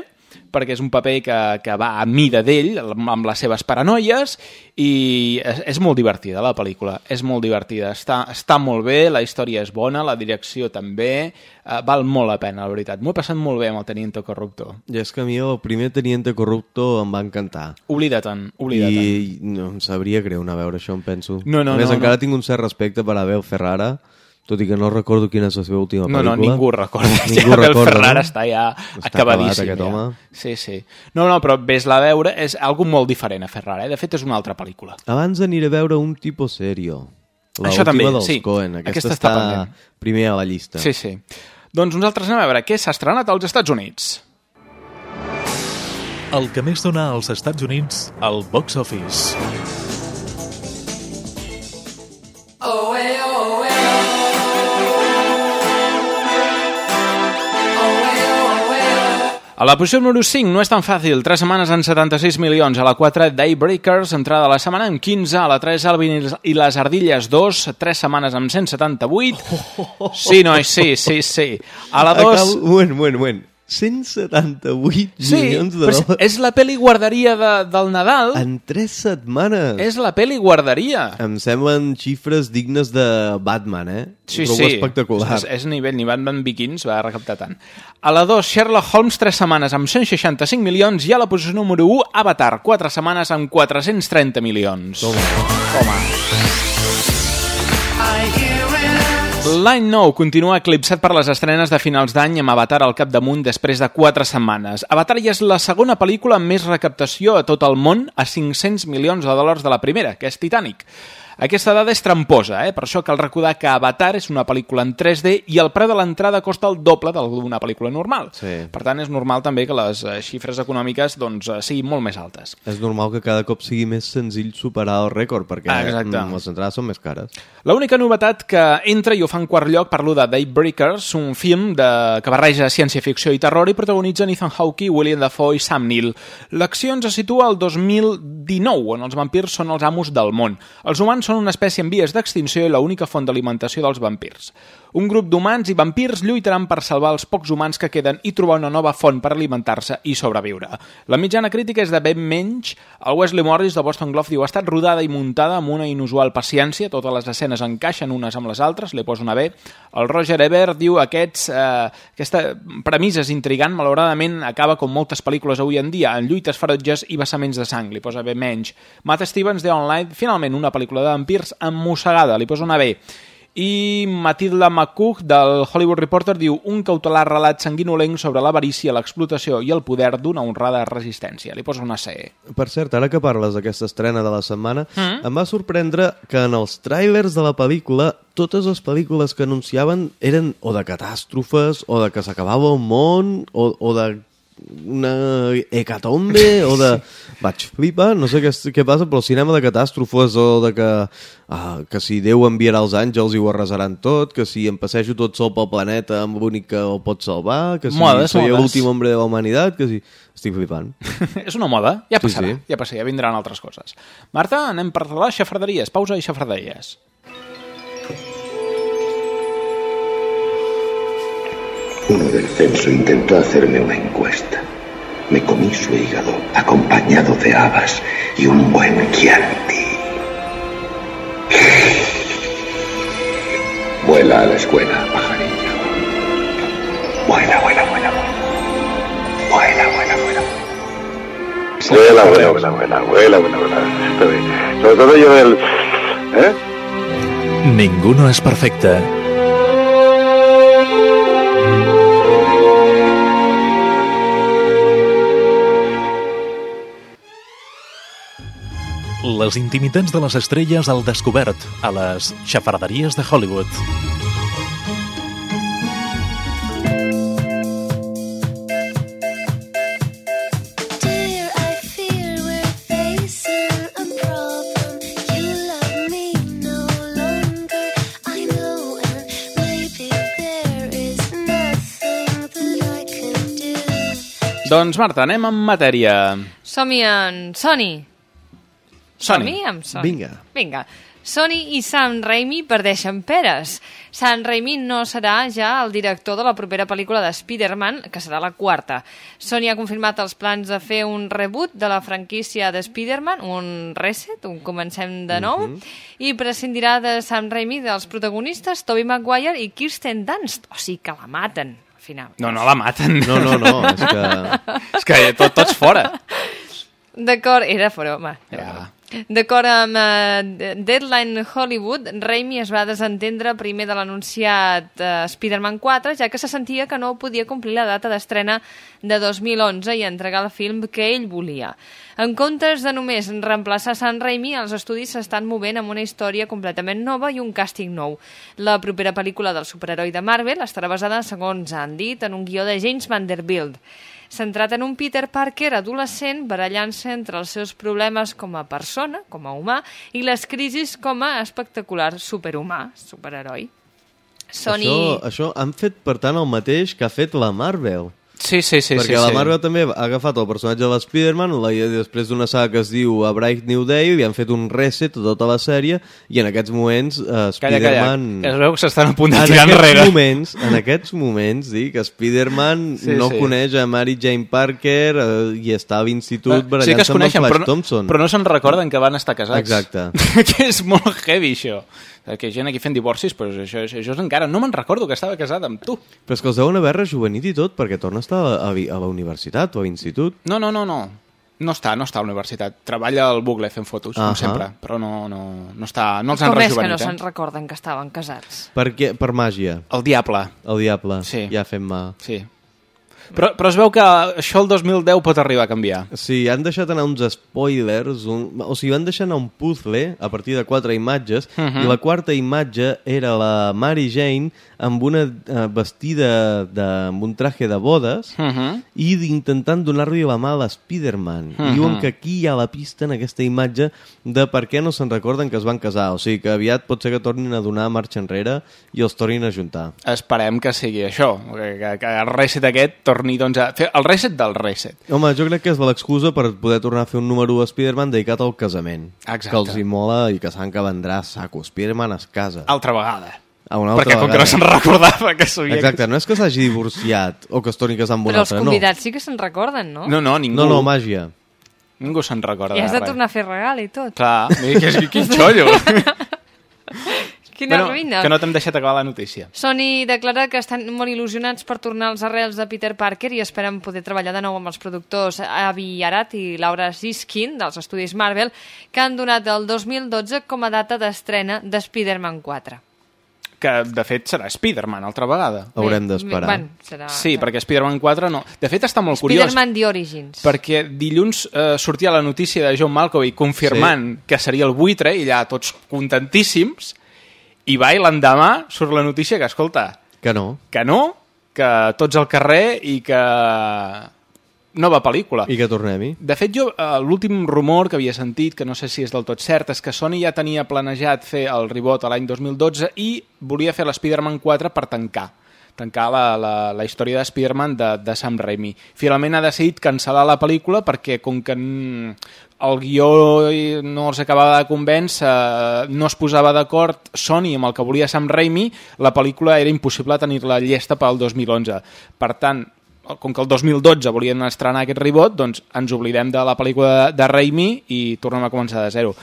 perquè és un paper que, que va a mida d'ell, amb les seves paranoies, i és, és molt divertida la pel·lícula, és molt divertida, està, està molt bé, la història és bona, la direcció també, eh, val molt la pena, la veritat. M'ho he passat molt bé amb el Teniente Corrupto. I és que a mi el primer Teniente Corrupto em va encantar. Oblida-te'n, oblida-te'n. I no, em sabria greu anar a veure això, em penso. No, no, a més, no, encara no. tinc un cert respecte per Abel Ferrara, tot i que no recordo quina és la seva última No, pel·lícula. no, ningú recorda. Ningú ja, recorda, Ferrara no? està ja Està acabadíssim. acabat, ja. home. Sí, sí. No, no, però vés-la a veure, és algo molt diferent a Ferrara. Eh? De fet, és una altra pel·lícula. Abans aniré a veure un tipus serio. La Això també, dels sí. Coen. Aquesta, Aquesta està està, primer a la llista. Sí, sí. Doncs nosaltres anem a veure què s'ha estrenat als Estats Units. El que més dona als Estats Units al box office. Oh, eh, A la posició número 5 no és tan fàcil. 3 setmanes en 76 milions. A la 4, Daybreakers, entrada a la setmana en 15. A la 3, Alvin i les- Ardilles 2, 3 setmanes amb 178. Sí, nois, sí, sí, sí. A la 2... Acabo... Un moment, un moment, un moment. 178 Sí, milions de dòlars és la pel·li guarderia de, del Nadal. en 3 setmanes. És la pel·li guarderia. Em semblen xifres dignes de Batman, eh? Sí, Ho trobo sí. espectacular. És, és nivell, ni Batman Vikings va recaptar tant. A la 2, Sherlock Holmes, 3 setmanes amb 165 milions i a la posició número 1, Avatar, 4 setmanes amb 430 milions. Toma. Toma. L'any nou continua eclipsat per les estrenes de finals d'any amb Avatar al capdamunt després de 4 setmanes. Avatar ja és la segona pel·lícula amb més recaptació a tot el món a 500 milions de dòlars de la primera, que és Titanic. Aquesta dada és tramposa, eh? per això cal recordar que Avatar és una pel·lícula en 3D i el preu de l'entrada costa el doble d'una pel·lícula normal. Sí. Per tant, és normal també que les eh, xifres econòmiques doncs, eh, siguin molt més altes. És normal que cada cop sigui més senzill superar el rècord, perquè Ah, exacte. mm, les entrades són més cares. L'única novetat que entra i ho fa en quart lloc, parlo de Daybreakers, un film de... que barreja ciència-ficció i terror i protagonitzen Ethan Hawke, William Dafoe i Sam Neill. L'acció ens situa al 2019, on els vampirs són els amos del món. Els humans són una espècie en vies d'extinció i l'única font d'alimentació dels vampirs. Un grup d'humans i vampirs lluitaran per salvar els pocs humans que queden i trobar una nova font per alimentar-se i sobreviure. La mitjana crítica és de ben menys. El Wesley Morris de Boston Globe diu ha estat rodada i muntada amb una inusual paciència, totes les escenes encaixen unes amb les altres, li poso una B. El Roger Ebert diu aquests, eh, aquesta premissa és intrigant, malauradament acaba com moltes pel·lícules avui en dia, en lluites ferotges i vessaments de sang, li posa B menys. Matt Stevens de Online, finalment una pel·lícula de vampirs emmossegada, li posa una B. I Matilda McCook del Hollywood Reporter diu un cautelar relat sanguinolent sobre l'avarícia, l'explotació i el poder d'una honrada resistència. Li posa una C. Per cert, ara que parles d'aquesta estrena de la setmana, Mm. em va sorprendre que en els trailers de la pel·lícula totes les pel·lícules que anunciaven eren o de catàstrofes, o de que s'acabava el món, o, o de una hecatombe, o de... Vaig flipar, no sé què, què passa, però el cinema de catàstrofes, o de que, ah, que si Déu enviarà els àngels i ho arrasaran tot, que si em passejo tot sol pel planeta amb l'únic que el pot salvar, que si Modes, soy el modes. últim hombre de la humanitat, que si... Estic flipant. És una moda, ja Sí, passarà, sí. ja passarà, ja vindran altres coses. Marta, anem per les xafarderies, pausa i xafarderies. Uno del censo intentó hacerme una encuesta. Me comí su hígado, acompañado de habas y un buen chianti. Vuela a la escuela, pajarillo. Vuela, vuela, vuela. Vuela, vuela, vuela. Vuela, vuela, vuela, vuela, vuela, vuela, vuela. Bien. Sobre todo yo el... ¿Eh? Ninguno és perfecte. Les intimitats de les estrelles al descobert a les xafarderies de Hollywood. Dear, I fear we're facing a problem. You love me no longer. I know, and maybe there is nothing that I can do. Doncs Marta, anem en matèria. Som-hi en Sony. Sony. Som-hi amb Sony. Vinga. Vinga. Sony i Sam Raimi perdeixen peres. Sam Raimi no serà ja el director de la propera pel·lícula de Spider-Man, que serà la quarta. Sony ha confirmat els plans de fer un reboot de la franquícia de Spider-Man, un reset, un comencem de nou, i prescindirà de Sam Raimi dels protagonistes Tobey Maguire i Kirsten Dunst. O sigui que la maten, al final. No, no la maten. No, no, no, és que... és que tot, tots fora. D'acord, era fora, home. Ja. D'acord amb uh, Deadline Hollywood, Raimi es va desentendre primer de l'anunciat uh, Spider-Man 4, ja que se sentia que no podia complir la data d'estrena de 2011 i entregar el film que ell volia. En comptes de només reemplaçar San Raimi, els estudis s'estan movent amb una història completament nova i un càsting nou. La propera pel·lícula del superheroi de Marvel estarà basada, segons han dit, en un guió de James Vanderbilt centrat en un Peter Parker adolescent barallant-se entre els seus problemes com a persona, com a humà, i les crisis com a espectacular superhumà, superheroi. Sony... Això, això han fet, per tant, el mateix que ha fet la Marvel. Sí, sí, sí. Perquè sí, la sí. Marvel també ha agafat el personatge de l'Spiderman després d'una saga que es diu A Bright New Day i han fet un reset a tota la sèrie i en aquests moments uh, calla, Spiderman... es veu que s'estan a punt de en tirar enrere. Moments, en aquests moments, dic, Spiderman Sí, no sí. coneix a Mary Jane Parker uh, i està a l'institut sí que es barallant-se amb en coneixen, Flash però, no- Thompson. però no se'n recorden que van estar casats. Exacte. que és molt heavy, això. Que gent aquí fent divorcis, però això, això, això és encara... No me'n recordo que estava casat amb tu. Però és que els deuen haver rejuvenit i tot, perquè torna a estar a, a, a la universitat o a l'institut. No, no, no, no. No està, no està a la universitat. Treballa al Bugle fent fotos, com Ahà. sempre. Però no, no, no, està, no els han Com és que rejuvenit, no se'n eh? recorden que estaven casats? Per, què? per màgia. El diable. El diable. Sí. Ja fem mà. Sí. Però, però es veu que això el 2010 pot arribar a canviar. Sí, han deixat anar uns spoilers, un... o sigui, van deixar anar un puzzle a partir de quatre imatges, Mhm. i la quarta imatge era la Mary Jane amb una eh, vestida de, amb un traje de bodes Mhm. i intentant donar-li la mà a l'Spiderman. I Mhm. diuen que aquí hi ha la pista en aquesta imatge de per què no se'n recorden que es van casar. O sigui, que aviat pot ser que tornin a donar marxa enrere i els tornin a juntar. Esperem que sigui això, que, que, que el reset aquest torni doncs, a fer el reset del reset. Home, jo crec que és l'excusa per poder tornar a fer un número a Spider-Man dedicat al casament. Exacte. Que els hi mola i que saben que vendrà a saco. Spider-Man es casa. Altra vegada. A una altra Perquè com que vegada. no se'n recordava que s'havia... Exacte, no és que s'hagi divorciat o que es torni a casar amb un Però els altre, no. convidats sí que se'n recorden, no? No, no, ningú. No, no, màgia. Ningú se'n recorda I has de tornar a fer regal i tot. Clar, mira, que és, quin xollo. Quina bueno, ruïna. que no t'hem deixat acabar la notícia. Sony declara que estan molt il·lusionats per tornar als arrels de Peter Parker i esperen poder treballar de nou amb els productors Avi Arat i Laura Ziskin dels estudis Marvel que han donat el 2012 com a data d'estrena de Spider-Man 4. Que, de fet, serà Spider-Man altra vegada. Haurem Bé, d'esperar. bueno, serà- Sí, perquè Spider-Man 4 no. De fet, està molt curiós. Spider-Man The Origins. Perquè dilluns eh, sortia la notícia de John Malkovich confirmant sí. que seria el buitre i ja tots contentíssims i va i l'endemà surt la notícia que, escolta, Que no. que no, que tots al carrer i que nova pel·lícula. I que tornem-hi. De fet, jo, eh, l'últim rumor que havia sentit, que no sé si és del tot cert, és que Sony ja tenia planejat fer el reboot a l'any 2012 i volia fer l'Spider-Man 4 per tancar tancar la, la, la història de Spider-Man de, de Sam Raimi. Finalment ha decidit cancel·lar la pel·lícula perquè com que el guió no els acabava de convèncer, no es posava d'acord Sony amb el que volia Sam Raimi, la pel·lícula era impossible tenir-la llesta pel 2011. Per tant, com que el 2012 volien estrenar aquest reboot, doncs ens oblidem de la pel·lícula de, de Raimi i tornem a començar de zero.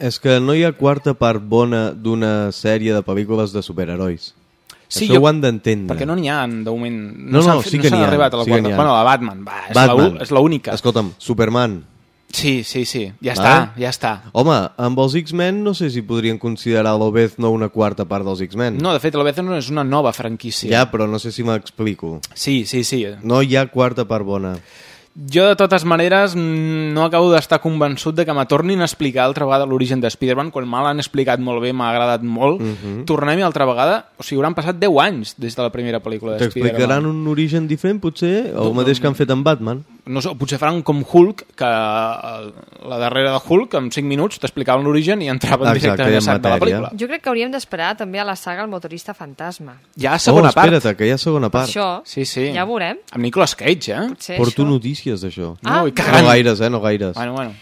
És que no hi ha quarta part bona d'una sèrie de pel·lícules de superherois. Sí, Això jo- ho han d'entendre. Perquè no n'hi ha, de moment. No, no, fet- sí que s'han n'hi ha. arribat a la sí quarta. Bueno, la Batman, va, és l'única. Escolta'm, Superman. Sí, sí, sí, ja està, ja està. Home, amb els X-Men no sé si podrien considerar l'Obezno una quarta part dels X-Men. No, de fet, el Bethesda és una nova franquícia. Ja, però no sé si m'explico. Sí, sí, sí. No hi ha quarta part bona. Jo, de totes maneres, mm, no acabo d'estar convençut de que me tornin a explicar altra vegada l'origen de Spider-Man, quan me l'han explicat molt bé, m'ha agradat molt. Mhm. Tornem-hi altra vegada, o sigui, hauran passat 10 anys des de la primera pel·lícula de T'explicaran Spider-Man. un origen diferent, potser? O el No, mateix no. que han fet amb Batman? No sé, potser faran com Hulk, que eh, la darrera de Hulk, en 5 minuts, t'explicaven l'origen i entraven Exacte, directament en sac de la pel·lícula. Jo crec que hauríem d'esperar també a la saga El motorista fantasma. Hi ha segona oh, part. espera't, que hi ha segona part. Això, Sí, sí. ja veurem. Amb Nicolas Cage, eh? Potser Porto això. notícies d'això. Ah, no, i cagant. No gaires, eh? No gaires. Bueno, bueno.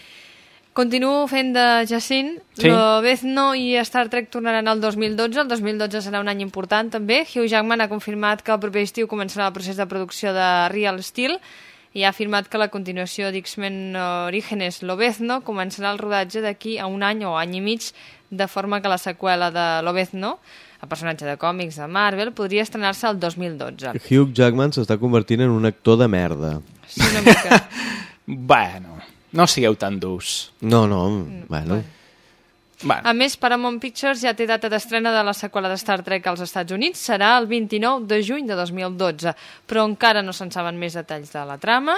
Continuo fent de Jacint. Sí. Lobezno i Star Trek tornaran al 2012. El 2012 serà un any important, també. Hugh Jackman ha confirmat que el proper estiu començarà el procés de producció de Real Steel i ha afirmat que la continuació d'X-Men Orígenes Lobezno començarà el rodatge d'aquí a un any o any i mig, de forma que la seqüela de Lobezno, el personatge de còmics de Marvel, podria estrenar-se el 2012. Hugh Jackman s'està convertint en un actor de merda. Sí, una mica. Bueno, no sigueu tan durs. No, no, bueno. Bueno. A més, Paramount Pictures ja té data d'estrena de la seqüela de Star Trek als Estats Units. Serà el 29 de juny de 2012, però encara no se'n saben més detalls de la trama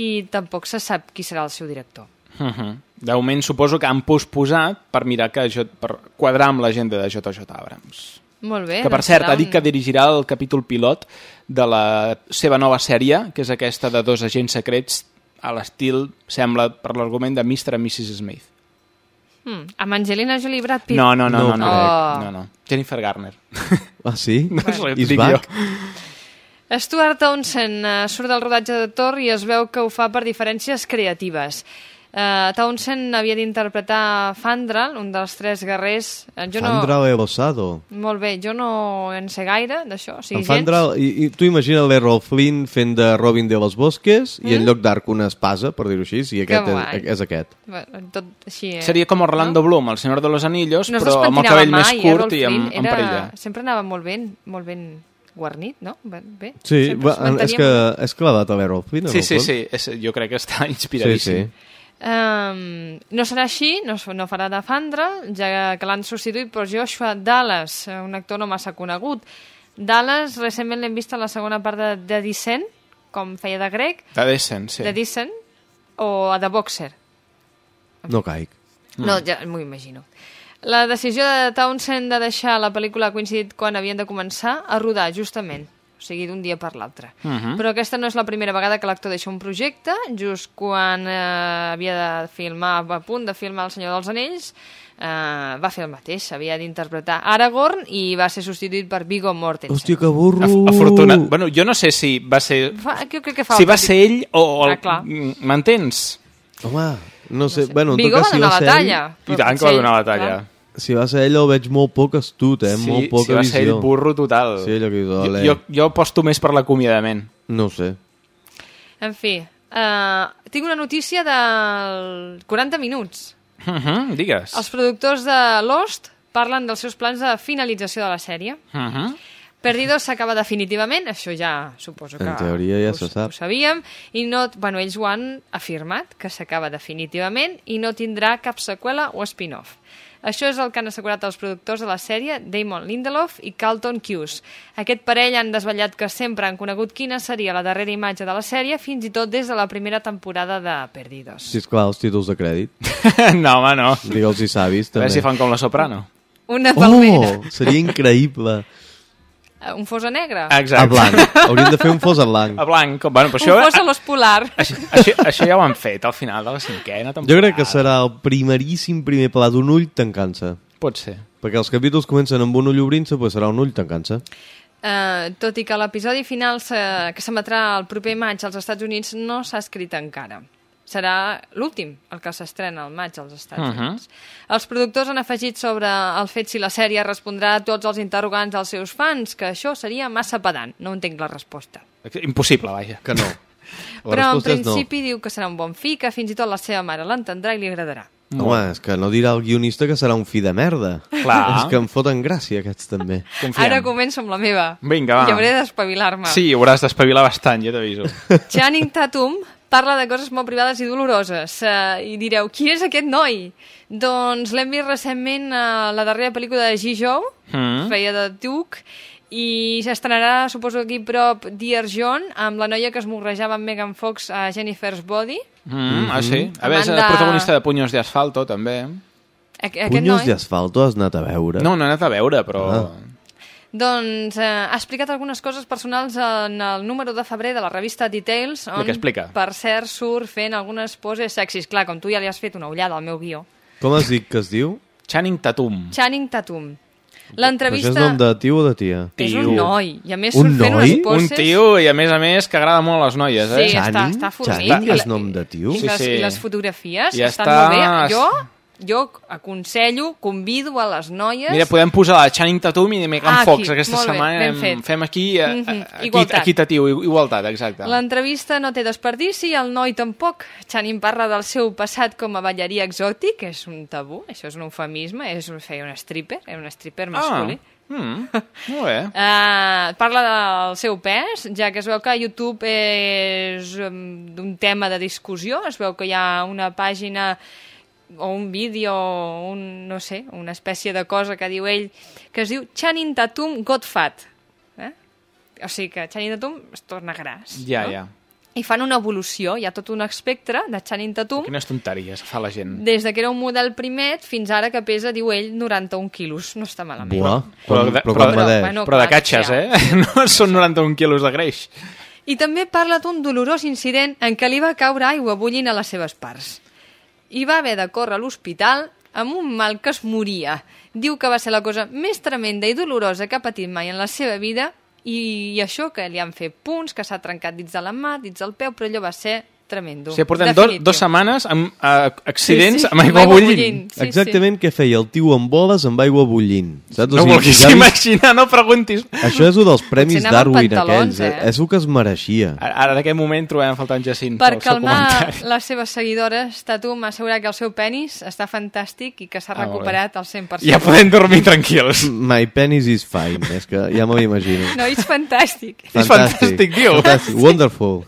i tampoc se sap qui serà el seu director. Uh -huh. De moment suposo que han posposat per mirar que jo, per quadrar amb l'agenda de JJ Abrams. Molt bé. que per doncs cert, ha dit que dirigirà el capítol pilot de la seva nova sèrie, que és aquesta de dos agents secrets a l'estil, sembla, per l'argument de Mr. Mrs. Smith. Hmm. Amb Angelina Jolie i Brad Pitt. No, no, no, no, No no, crec. no, no. Jennifer Garner. Ah, sí? No dic back? Eh, Stuart Townsend uh, surt del rodatge de Thor i es veu que ho fa per diferències creatives. Uh, Townsend havia d'interpretar Fandral, un dels tres guerrers. Uh, jo Fandral no... Evosado. Molt bé, jo no en sé gaire d'això, o sigui, En Fandral, i, i tu imagina l'Errol Flynn fent de Robin de los Bosques i en Mm. lloc d'arc una espasa, per dir-ho així, i aquest és, és aquest. Bueno, tot així... Eh? Seria com Orlando Bloom, el senyor de los anillos, no però amb el cabell mai, més eh, curt i amb, amb era... perilla. Sempre anava molt ben, molt ben guarnit, no? Ben- Bé. Sí, va, és que és clavat a l'Errol Flynn. Sí, sí, sí, és, jo crec que està Sí, inspiradíssim. sí. Um, no serà així, no, no farà de Fandral, ja que l'han substituït per Joshua Dallas, eh, un actor no massa conegut. Dallas, recentment l'hem vist a la segona part de, de Descent, com feia de grec, De Descent, sí. de Descent, o a The Boxer. No caic. No, ja m'ho imagino. La decisió de Townsend de deixar la pel·lícula ha coincidit quan havien de començar a rodar, justament. O sigui, d'un dia per l'altre. Mhm. Però aquesta no és la primera vegada que l'actor deixa un projecte, just quan eh, havia de filmar, a punt de filmar El Senyor dels Anells, eh, va fer el mateix, havia d'interpretar Aragorn i va ser substituït per Viggo Mortensen. Hòstia, que burro! Af afortunat. Bueno, jo no sé si va ser... Fa, jo crec que fa Si va ser ell o... Ah, el-. Home, M'entens? no sé, bueno, en tot Viggo va si donar va la talla. I tant que va donar la clar. Si va ser ell el veig molt poc astut, eh? Sí, molt poca si va ser visió. ell burro total. Sí, allò que dius, jo, jo, jo aposto més per l'acomiadament. No ho sé. En fi, eh, tinc una notícia del 40 minuts. Uh -huh, digues. Els productors de Lost parlen dels seus plans de finalització de la sèrie. Uh -huh. Perdidos s'acaba definitivament, això ja suposo que En teoria ja ho, se sap. ho sabíem, i no, bueno, ells ho han afirmat, que s'acaba definitivament i no tindrà cap seqüela o spin-off. Això és el que han assegurat els productors de la sèrie, Damon Lindelof i Carlton Cuse. Aquest parell han desvetllat que sempre han conegut quina seria la darrera imatge de la sèrie, fins i tot des de la primera temporada de Perdidos. Sisplau, els títols de crèdit. no, home, no. Digue'ls si savis, A també. veure si fan com la Soprano. Una palmera. Oh, seria increïble. Eh, Un fosa negre? Exacte. A blanc. Haurien de fer un fos a blanc. A blanc. Bueno, però Un això, fosa l'os polar. això, això, això ja ho han fet al final de la cinquena temporada. Jo crec que serà el primeríssim primer pla d'un ull tancant-se. Pot ser. Perquè els capítols comencen amb un ull obrint-se, doncs serà un ull tancant-se. Eh, tot i que l'episodi final se, que s'emetrà el proper maig als Estats Units no s'ha escrit encara. Serà l'últim, el que s'estrena al maig als Estats Mhm. Units. Els productors han afegit sobre el fet si la sèrie respondrà a tots els interrogants dels seus fans, que això seria massa pedant. No entenc la resposta. Impossible, vaja. Que no. La Però en és no. principi diu que serà un bon fi, que fins i tot la seva mare l'entendrà i li agradarà. Home, és que no dirà el guionista que serà un fi de merda. Clar. És que em foten gràcia, aquests també. Confiem. Ara començo amb la meva. Vinga, va. I hauré d'espavilar-me. Sí, hauràs d'espavilar bastant, ja t'aviso. Channing Tatum parla de coses molt privades i doloroses. Uh, I direu, qui és aquest noi? Doncs l'hem vist recentment a la darrera pel·lícula de G-Joe, Mm. feia de Duke, i s'estrenarà, suposo aquí prop, Dear John, amb la noia que es morrejava amb Megan Fox a Jennifer's Body. Mm, ah, sí? A veure, és el protagonista de Punyos de Asfalto, també. Aqu aquest Punyos noi, d'asfalto has anat a veure? No, no he anat a veure, però... Ah. Doncs, eh, ha explicat algunes coses personals en el número de febrer de la revista Details, on, Explica, per cert, surt fent algunes poses sexis. Clar, com tu ja li has fet una ullada al meu guió. Com has dit que es diu? Channing Tatum. Channing Tatum. Però això L'entrevista és nom de tio o de tia? és un noi, i a més Un surt fent noi? unes poses... Un tio, i a més a més, que agrada molt a les noies, eh? Sí, està, està fornit. Channing I és la- nom de tio? I les, I les fotografies Ja estan està. molt bé. Jo, jo aconsello, convido a les noies... Mira, podem posar la Channing Tatum i Megan Ah, Fox aquí, aquesta molt bé, setmana. fem aquí eh, Mhm, eh, igualtat. equitatiu, igualtat, exacte. L'entrevista no té desperdici, el noi tampoc. Channing parla del seu passat com a ballarí exòtic, és un tabú, això és un eufemisme, és un, feia un stripper, era un stripper masculí. Ah, mm, molt bé. Uh, parla del seu pes, ja que es veu que YouTube és um, un tema de discussió, es veu que hi ha una pàgina o un vídeo, o un, no sé, una espècie de cosa que diu ell, que es diu Channing Tatum got fat. Eh? O sigui que Channing Tatum es torna gras. Ja, no? ja. I fan una evolució, hi ha tot un espectre de Channing Tatum, Quines tonteries fa la gent. des de que era un model primet fins ara que pesa, diu ell, 91 quilos. No està malament. Buah, Però, de, però, però, com però, medeix? bueno, però de catxes, eh? No són 91 quilos de greix. I també parla d'un dolorós incident en què li va caure aigua bullint a les seves parts. I va haver de córrer a l'hospital amb un mal que es moria. Diu que va ser la cosa més tremenda i dolorosa que ha patit mai en la seva vida i, i això que li han fet punts, que s'ha trencat dits de la mà, dits del peu, però allò va ser tremendo. O sigui, portem dos, Definitiu. dos setmanes amb uh, accidents Sí, sí, amb amb aigua aigua bullint. bullint. Sí, Exactament què feia el tio amb boles amb aigua bullint. Saps? O No sigui, vulguis ja imaginar, no preguntis. Això és un dels premis Darwin aquells. Eh? eh? És el que es mereixia. Ara, ara d'aquest moment trobem a faltar en Jacint. Per calmar les seves seguidores, Tatum ha assegurat que el seu penis està fantàstic i que s'ha Ah, recuperat al 100%. Ja podem dormir tranquils. My penis is fine. És que ja m'ho imagino. No, és fantàstic. És fantàstic, diu. Fantàstic. Wonderful.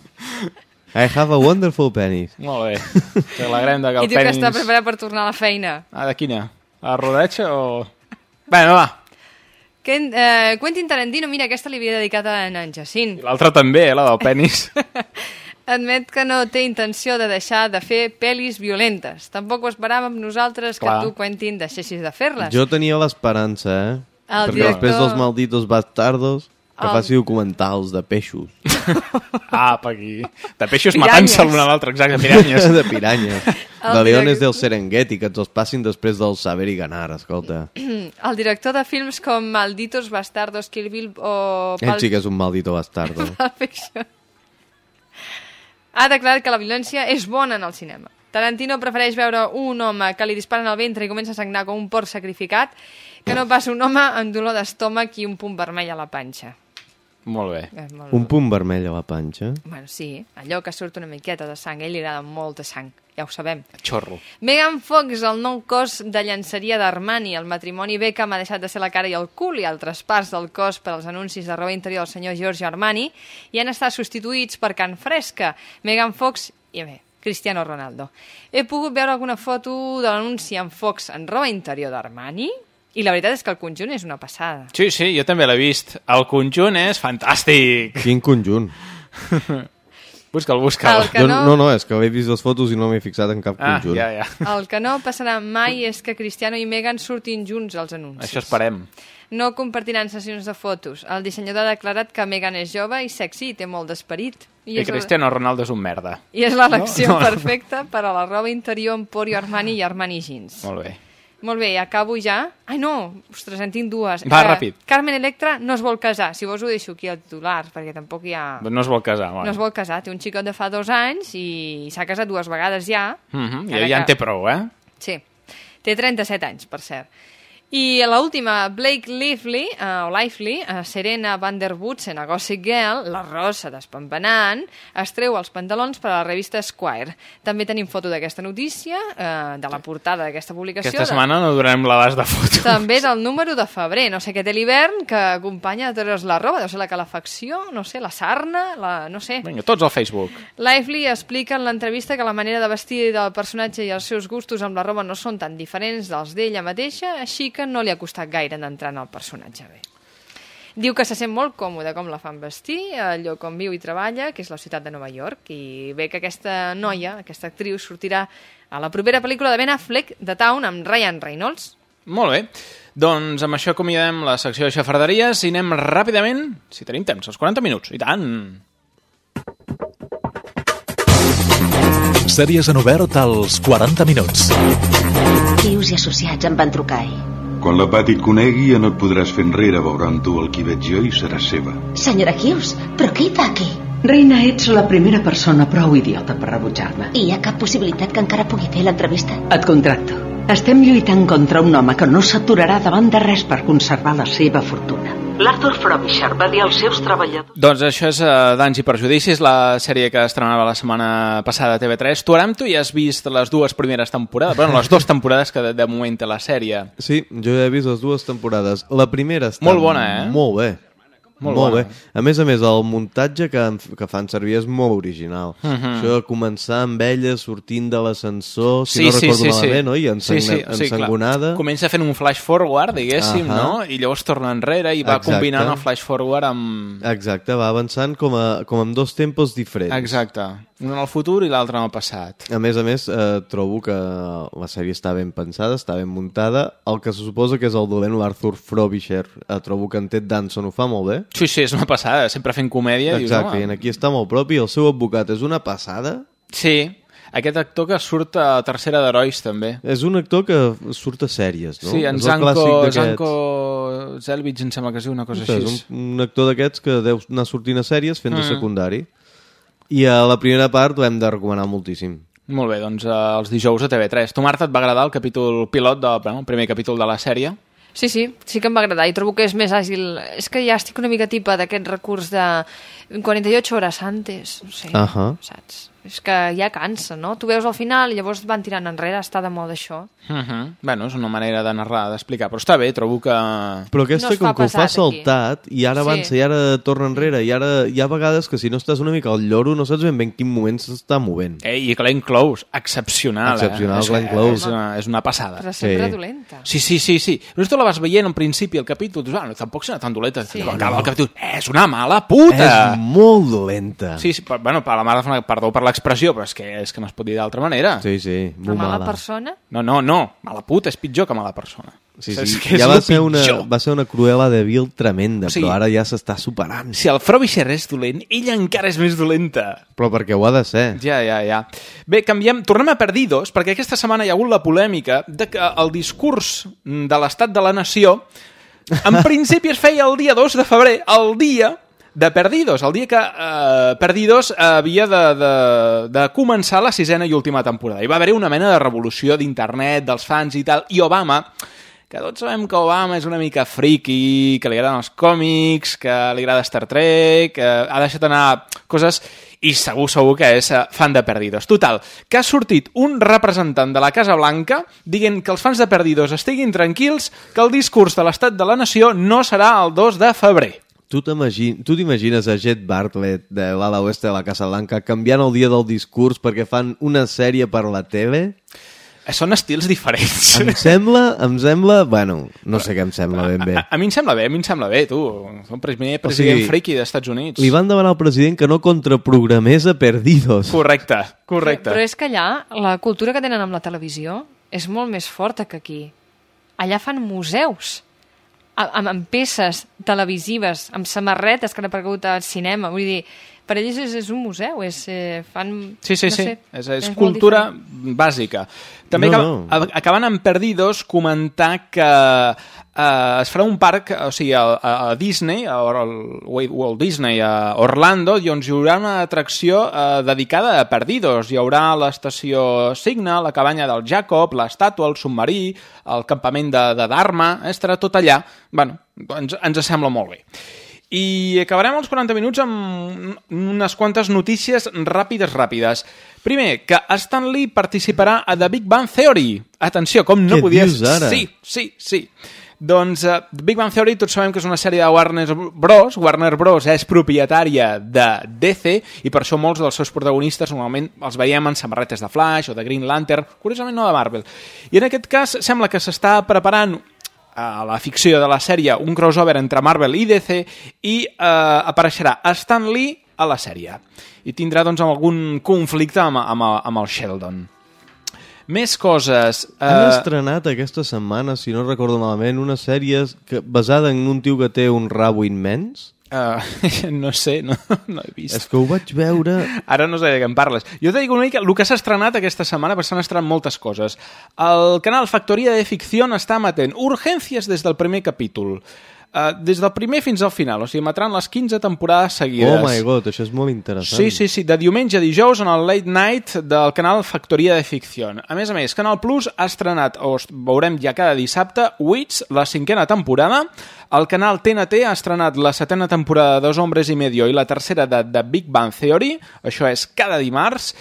I have a wonderful penis. Molt bé. Ens alegrem de que I el diu que està preparat per tornar a la feina. Ah, de quina? A la rodatge o...? Bueno, va. Ken, eh, Quentin Tarantino, mira, aquesta li havia dedicat a en Jacint. L'altra també, eh, la del penis. Admet que no té intenció de deixar de fer pel·lis violentes. Tampoc ho esperàvem nosaltres Clar. que tu, Quentin, deixessis de fer-les. Jo tenia l'esperança, eh? El Perquè director- després dels malditos bastardos que El- faci documentals de peixos. Ah, per aquí. De peixos Piranyes. matant-se l'un a l'altre, exacte, piranyes. de piranyes. El de leones director- del Serengeti, que ens els passin després del saber i ganar, escolta. El director de films com Malditos Bastardos, Kill Bill o Ell sí que és un maldito bastardo. Pulp Fiction ha declarat que la violència és bona en el cinema. Tarantino prefereix veure un home que li disparen al ventre i comença a sagnar com un porc sacrificat que no passa un home amb dolor d'estómac i un punt vermell a la panxa. Molt bé. Eh, molt Un punt vermell a la panxa. Bueno, sí, allò que surt una miqueta de sang. A ell li agrada molta sang, ja ho sabem. Xorro. Megan Fox, el nou cos de llançaria d'Armani, el matrimoni Beckham ha deixat de ser la cara i el cul i altres parts del cos per als anuncis de roba interior del senyor Giorgio Armani i han estat substituïts per Can Fresca, Megan Fox i bé, Cristiano Ronaldo. He pogut veure alguna foto de l'anunci amb Fox en roba interior d'Armani i la veritat és que el conjunt és una passada. Sí, sí, jo també l'he vist. El conjunt és fantàstic. Quin conjunt. Busca'l, busca'l. No- no, no, és que he vist les fotos i no m'he fixat en cap Ah, conjunt. ja, ja. El que no passarà mai és que Cristiano i Megan surtin junts als anuncis. Això esperem. No compartiran sessions de fotos. El dissenyador ha declarat que Megan és jove i sexy i té molt d'esperit. I, Cristiano Ronaldo és un merda. I és l'elecció No? No, no. perfecta per a la roba interior Emporio Armani i Armani Jeans. Molt bé. Molt bé, acabo ja. Ai, no, ostres, en tinc dues. Va, Eh, ràpid. Carmen Electra no es vol casar. Si vols ho deixo aquí al titular, perquè tampoc hi ha... No es vol casar. Bueno. No es vol casar. Té un xicot de fa dos anys i s'ha casat dues vegades ja. Mm -hmm. Encara Ja, ja en que- té prou, eh? Sí. Té 37 anys, per cert. I l'última, Blake Lively, uh, o Lively, uh, Serena Van der Woodsen a Gossip Girl, la rossa despampanant, es treu els pantalons per a la revista Esquire. També tenim foto d'aquesta notícia, uh, de la portada d'aquesta publicació. Aquesta de- setmana no durarem l'abast de fotos. També del número de febrer, no sé què té l'hivern, que acompanya a treure's la roba, deu ser la calefacció, no sé, la sarna, la... no sé. Vinga, tots al Facebook. Lively explica en l'entrevista que la manera de vestir del personatge i els seus gustos amb la roba no són tan diferents dels d'ella mateixa, així que no li ha costat gaire d'entrar en el personatge bé. Diu que se sent molt còmode com la fan vestir, al lloc on viu i treballa, que és la ciutat de Nova York, i ve que aquesta noia, aquesta actriu, sortirà a la propera pel·lícula de Ben Affleck, The Town, amb Ryan Reynolds. Molt bé. Doncs amb això acomiadem la secció de xafarderies i anem ràpidament, si tenim temps, als 40 minuts. I tant! Sèries en obert als 40 minuts. Tios i associats em van trucar ahir. Quan la Patty et conegui ja no et podràs fer enrere, veurà en tu el qui veig jo i seràs seva. Senyora Hughes, però què hi fa aquí? Reina, ets la primera persona prou idiota per rebutjar-me. I hi ha cap possibilitat que encara pugui fer l'entrevista? Et contracto. Estem lluitant contra un home que no s'aturarà davant de res per conservar la seva fortuna. L'Arthur Frobisher va dir als seus treballadors... Doncs això és uh, Danys i Perjudicis, la sèrie que estrenava la setmana passada a TV3. Tu, Aram, tu ja has vist les dues primeres temporades, bueno, les dues temporades que de, de moment té la sèrie. Sí, jo ja he vist les dues temporades. La primera està Molt bona, eh? Molt bé. Molt Molt, bona. bé. A més a més, el muntatge que, que fan servir és molt original. Mhm. Això de començar amb ella sortint de l'ascensor, si Sí, no sí, recordo sí, malament, sí. oi? Sí, Ensang sí, sí, clar. ensangonada. Comença fent un flash forward, diguéssim, Ahà. no? I llavors torna enrere i va Exacte. combinant el flash forward amb... Exacte, va avançant com, a, com amb dos tempos diferents. Exacte. Un en el futur i l'altre en el passat. A més a més, eh, trobo que la sèrie està ben pensada, està ben muntada. El que se suposa que és el dolent, l'Arthur Frobisher, eh, trobo que en Ted Danson ho fa molt bé. Sí, sí, és una passada, sempre fent comèdia. Exacte, i dius, en aquí està molt propi. El seu advocat és una passada. Sí, aquest actor que surt a Tercera d'Herois, també. És un actor que surt a sèries, no? Sí, en és Zanko. Zanko Zelvich, em sembla que es diu una cosa Ostres, així. un, un actor d'aquests que deu anar sortint a sèries fent de Mm. secundari. I a la primera part ho hem de recomanar moltíssim. Molt bé, doncs eh, els dijous a TV3. Tu, Marta, et va agradar el capítol pilot, de, bueno, el primer capítol de la sèrie? Sí, sí, sí que em va agradar i trobo que és més àgil. És que ja estic una mica tipa d'aquest recurs de 48 hores antes, no sé, Ahà. saps? És que ja cansa, no? Tu veus al final i llavors van tirant enrere, està de moda això. Uh -huh. Bueno, és una manera de narrar, d'explicar, però està bé, trobo que... Però aquesta, No com que ho fa pesat, aquí. saltat, i ara Sí. avança, i ara torna enrere, i ara hi ha vegades que si no estàs una mica al lloro no saps ben bé en quin moment s'està movent. Ei, i Glenn Close, excepcional, Excepcional, eh? És- Glenn Close. És una, és una passada. Però sempre dolenta. Sí, sí, sí, sí. Però tu la vas veient al principi, el capítol, dius, ah, no, tampoc serà tan dolenta. Sí. Acaba el capítol, eh, és una mala puta! És molt dolenta. Sí, sí, però, bueno, per la mare, perdó per l'expressió, però és que, és que no es pot dir d'altra manera. Sí, sí, Una mala persona? No, no, no, mala puta és pitjor que mala persona. Sí, És sí. que ja va ser, una, pitjor. va ser una cruela de vil tremenda, O sigui, però ara ja s'està superant. Si el Frobisher és dolent, ella encara és més dolenta. Però perquè ho ha de ser. Ja, ja, ja. Bé, canviem, tornem a Perdidos, perquè aquesta setmana hi ha hagut la polèmica de que el discurs de l'estat de la nació en principi es feia el dia 2 de febrer, el dia de Perdidos, el dia que eh, Perdidos havia de, de, de començar la sisena i última temporada. Hi va haver una mena de revolució d'internet, dels fans i tal, i Obama que tots sabem que Obama és una mica friki, que li agraden els còmics, que li agrada Star Trek, que ha deixat anar coses i segur, segur que és eh, fan de Perdidos. Total, que ha sortit un representant de la Casa Blanca dient que els fans de Perdidos estiguin tranquils, que el discurs de l'estat de la nació no serà el 2 de febrer. Tu t'imagin- tu t'imagines a Jet Bartlett de l'ala oeste de la Casa Blanca canviant el dia del discurs perquè fan una sèrie per la tele? Són estils diferents. Em sembla, em sembla... Bueno, no sé què em sembla ben bé. A, a mi em sembla bé, a mi em sembla bé, tu. Un primer president sigui, friki dels Estats Units. Li van demanar al president que no contraprogramés a Perdidos. Correcte, correcte. Però és que allà la cultura que tenen amb la televisió és molt més forta que aquí. Allà fan museus a- amb, amb peces televisives, amb samarretes que han aparegut al cinema. Vull dir, per ells és, és un museu, és, eh, fan... Sí, sí, no sí. sé, és, és, molt cultura bàsica. També No, no, no. acaben amb Perdidos comentar que eh, es farà un parc, o sigui, a, a a Disney, a al Walt Disney, a Orlando, doncs hi haurà una atracció eh, dedicada a Perdidos. Hi haurà l'estació Signa, la cabanya del Jacob, l'estàtua, el submarí, el campament de, de Dharma, eh, estarà tot allà. bueno, ens, ens sembla molt bé. I acabarem els 40 minuts amb unes quantes notícies ràpides, ràpides. Primer, que Stan Lee participarà a The Big Bang Theory. Atenció, com no Què podies... dius ara? Sí, sí, sí. Doncs uh, The Big Bang Theory tots sabem que és una sèrie de Warner Bros. Warner Bros. és propietària de DC i per això molts dels seus protagonistes normalment els veiem en samarretes de Flash o de Green Lantern, curiosament no de Marvel. I en aquest cas sembla que s'està preparant a la ficció de la sèrie un crossover entre Marvel i DC i eh, apareixerà Stan Lee a la sèrie i tindrà doncs algun conflicte amb, amb, amb el Sheldon més coses Han eh, estrenat aquesta setmana, si no recordo malament, una sèrie que, basada en un tio que té un rabo immens. Uh, no sé, no, no he vist. És que ho vaig veure... Ara no sé de què em parles. Jo te dic una mica el que s'ha estrenat aquesta setmana, perquè s'han estrenat moltes coses. El canal Factoria de Ficción està emetent urgències des del primer capítol. Uh, des del primer fins al final, o sigui, emetran les 15 temporades seguides. Oh my god, això és molt interessant. Sí, sí, sí, de diumenge a dijous en el late night del canal Factoria de Ficción. A més a més, Canal Plus ha estrenat, o veurem ja cada dissabte, Wits, la cinquena temporada. El canal TNT ha estrenat la setena temporada de Dos hombres y medio i la tercera de The Big Bang Theory. Això és cada dimarts.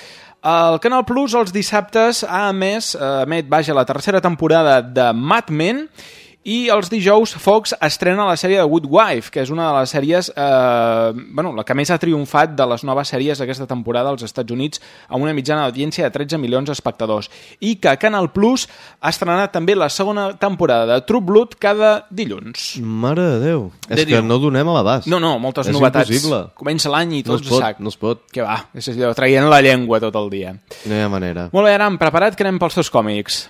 El Canal Plus els dissabtes ha emès, eh, emet, vaja, la tercera temporada de Mad Men i els dijous Fox estrena la sèrie de Good Wife, que és una de les sèries, eh, bueno, la que més ha triomfat de les noves sèries d'aquesta temporada als Estats Units, amb una mitjana d'audiència de 13 milions d'espectadors. I que Canal Plus ha estrenat també la segona temporada de True Blood cada dilluns. Mare de Déu. És De que Déu. no donem a l'abast. No, no, moltes és novetats. impossible. Comença l'any i No tots es pot, sac. no es pot. Que va, és allò, traient la llengua tot el dia. No hi ha manera. Molt bé, Aram, preparat que anem pels teus còmics.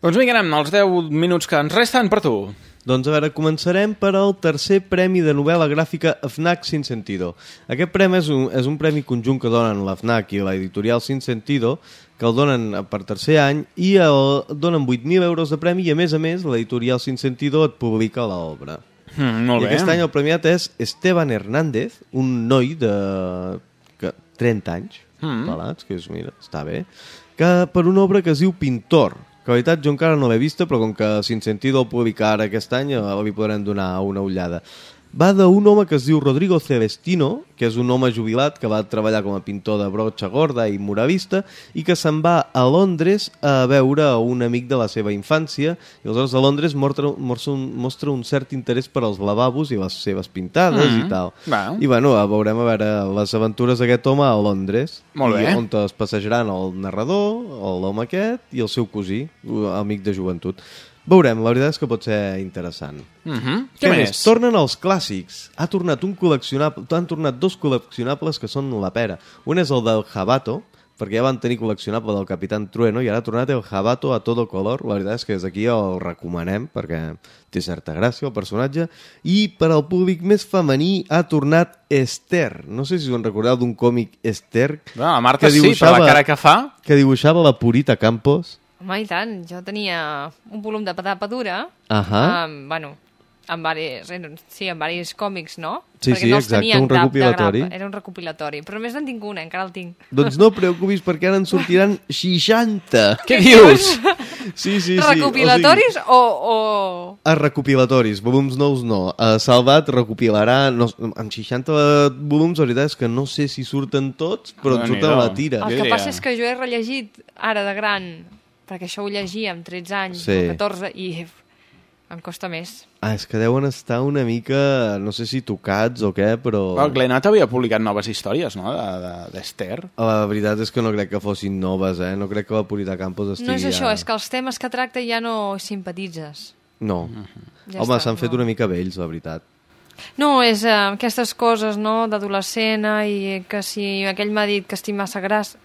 Doncs vinga, anem, els 10 minuts que ens resten per tu. Doncs a veure, començarem per al tercer premi de novel·la gràfica FNAC Sin Sentido. Aquest premi és un, és un premi conjunt que donen la FNAC i l'editorial Sin Sentido, que el donen per tercer any i el donen 8.000 euros de premi i a més a més l'editorial Sin Sentido et publica l'obra. Mm, molt I bé. aquest any el premiat és Esteban Hernández, un noi de que, 30 anys, Mm. pelats, que és, mira, està bé, que per una obra que es diu Pintor, la veritat jo encara no l'he vista, però com que sin sentido el publica ara aquest any, eh, li podrem donar una ullada. Va d'un home que es diu Rodrigo Celestino, que és un home jubilat que va treballar com a pintor de broxa gorda i muravista i que se'n va a Londres a veure a un amic de la seva infància i aleshores a Londres mostra, mostra, un, mostra un cert interès per als lavabos i les seves pintades Mhm. i tal. Va. I bueno, veurem a veure les aventures d'aquest home a Londres. Molt bé. I on es passejaran el narrador, l'home aquest i el seu cosí, amic de joventut. Veurem, la veritat és que pot ser interessant. Mhm. Què, Què més? més? Tornen els clàssics. Ha tornat un col·leccionable, han tornat dos col·leccionables que són la pera. Un és el del Jabato, perquè ja van tenir col·leccionable del Capitán Trueno i ara ha tornat el Jabato a todo color. La veritat és que des d'aquí el recomanem perquè té certa gràcia el personatge. I per al públic més femení ha tornat Esther. No sé si us en recordeu d'un còmic Esther. Bueno, la Marta sí, per la cara que fa. Que dibuixava la Purita Campos. Home, i tant. Jo tenia un volum de tapa dura, Ahà. amb, bueno, amb varis, sí, amb varis còmics, no? Sí, sí, no exacte, un recopilatori. grapa, Era un recopilatori. Però només en tinc un, encara el tinc. Doncs no preocupis perquè ara en sortiran 60. Què dius? Sí, sí, sí. Recopilatoris o, o... A recopilatoris, volums nous no. A Salvat recopilarà... No, amb 60 volums, la veritat és que no sé si surten tots, però en surten a la tira. El que passa és que jo he rellegit ara de gran, perquè això ho llegia amb 13 anys Sí. o 14, i em costa més. Ah, és que deuen estar una mica, no sé si tocats o què, però... El Glenat havia publicat noves històries, no?, de- d'Esther. De, La veritat és que no crec que fossin noves, eh? No crec que la Purita Campos estigui... No és això, ja... és que els temes que tracta ja no simpatitzes. No. Ja Home, s'han fet una mica vells, la veritat. No, és eh, aquestes coses, no?, d'adolescent i que si aquell m'ha dit que estic massa gras...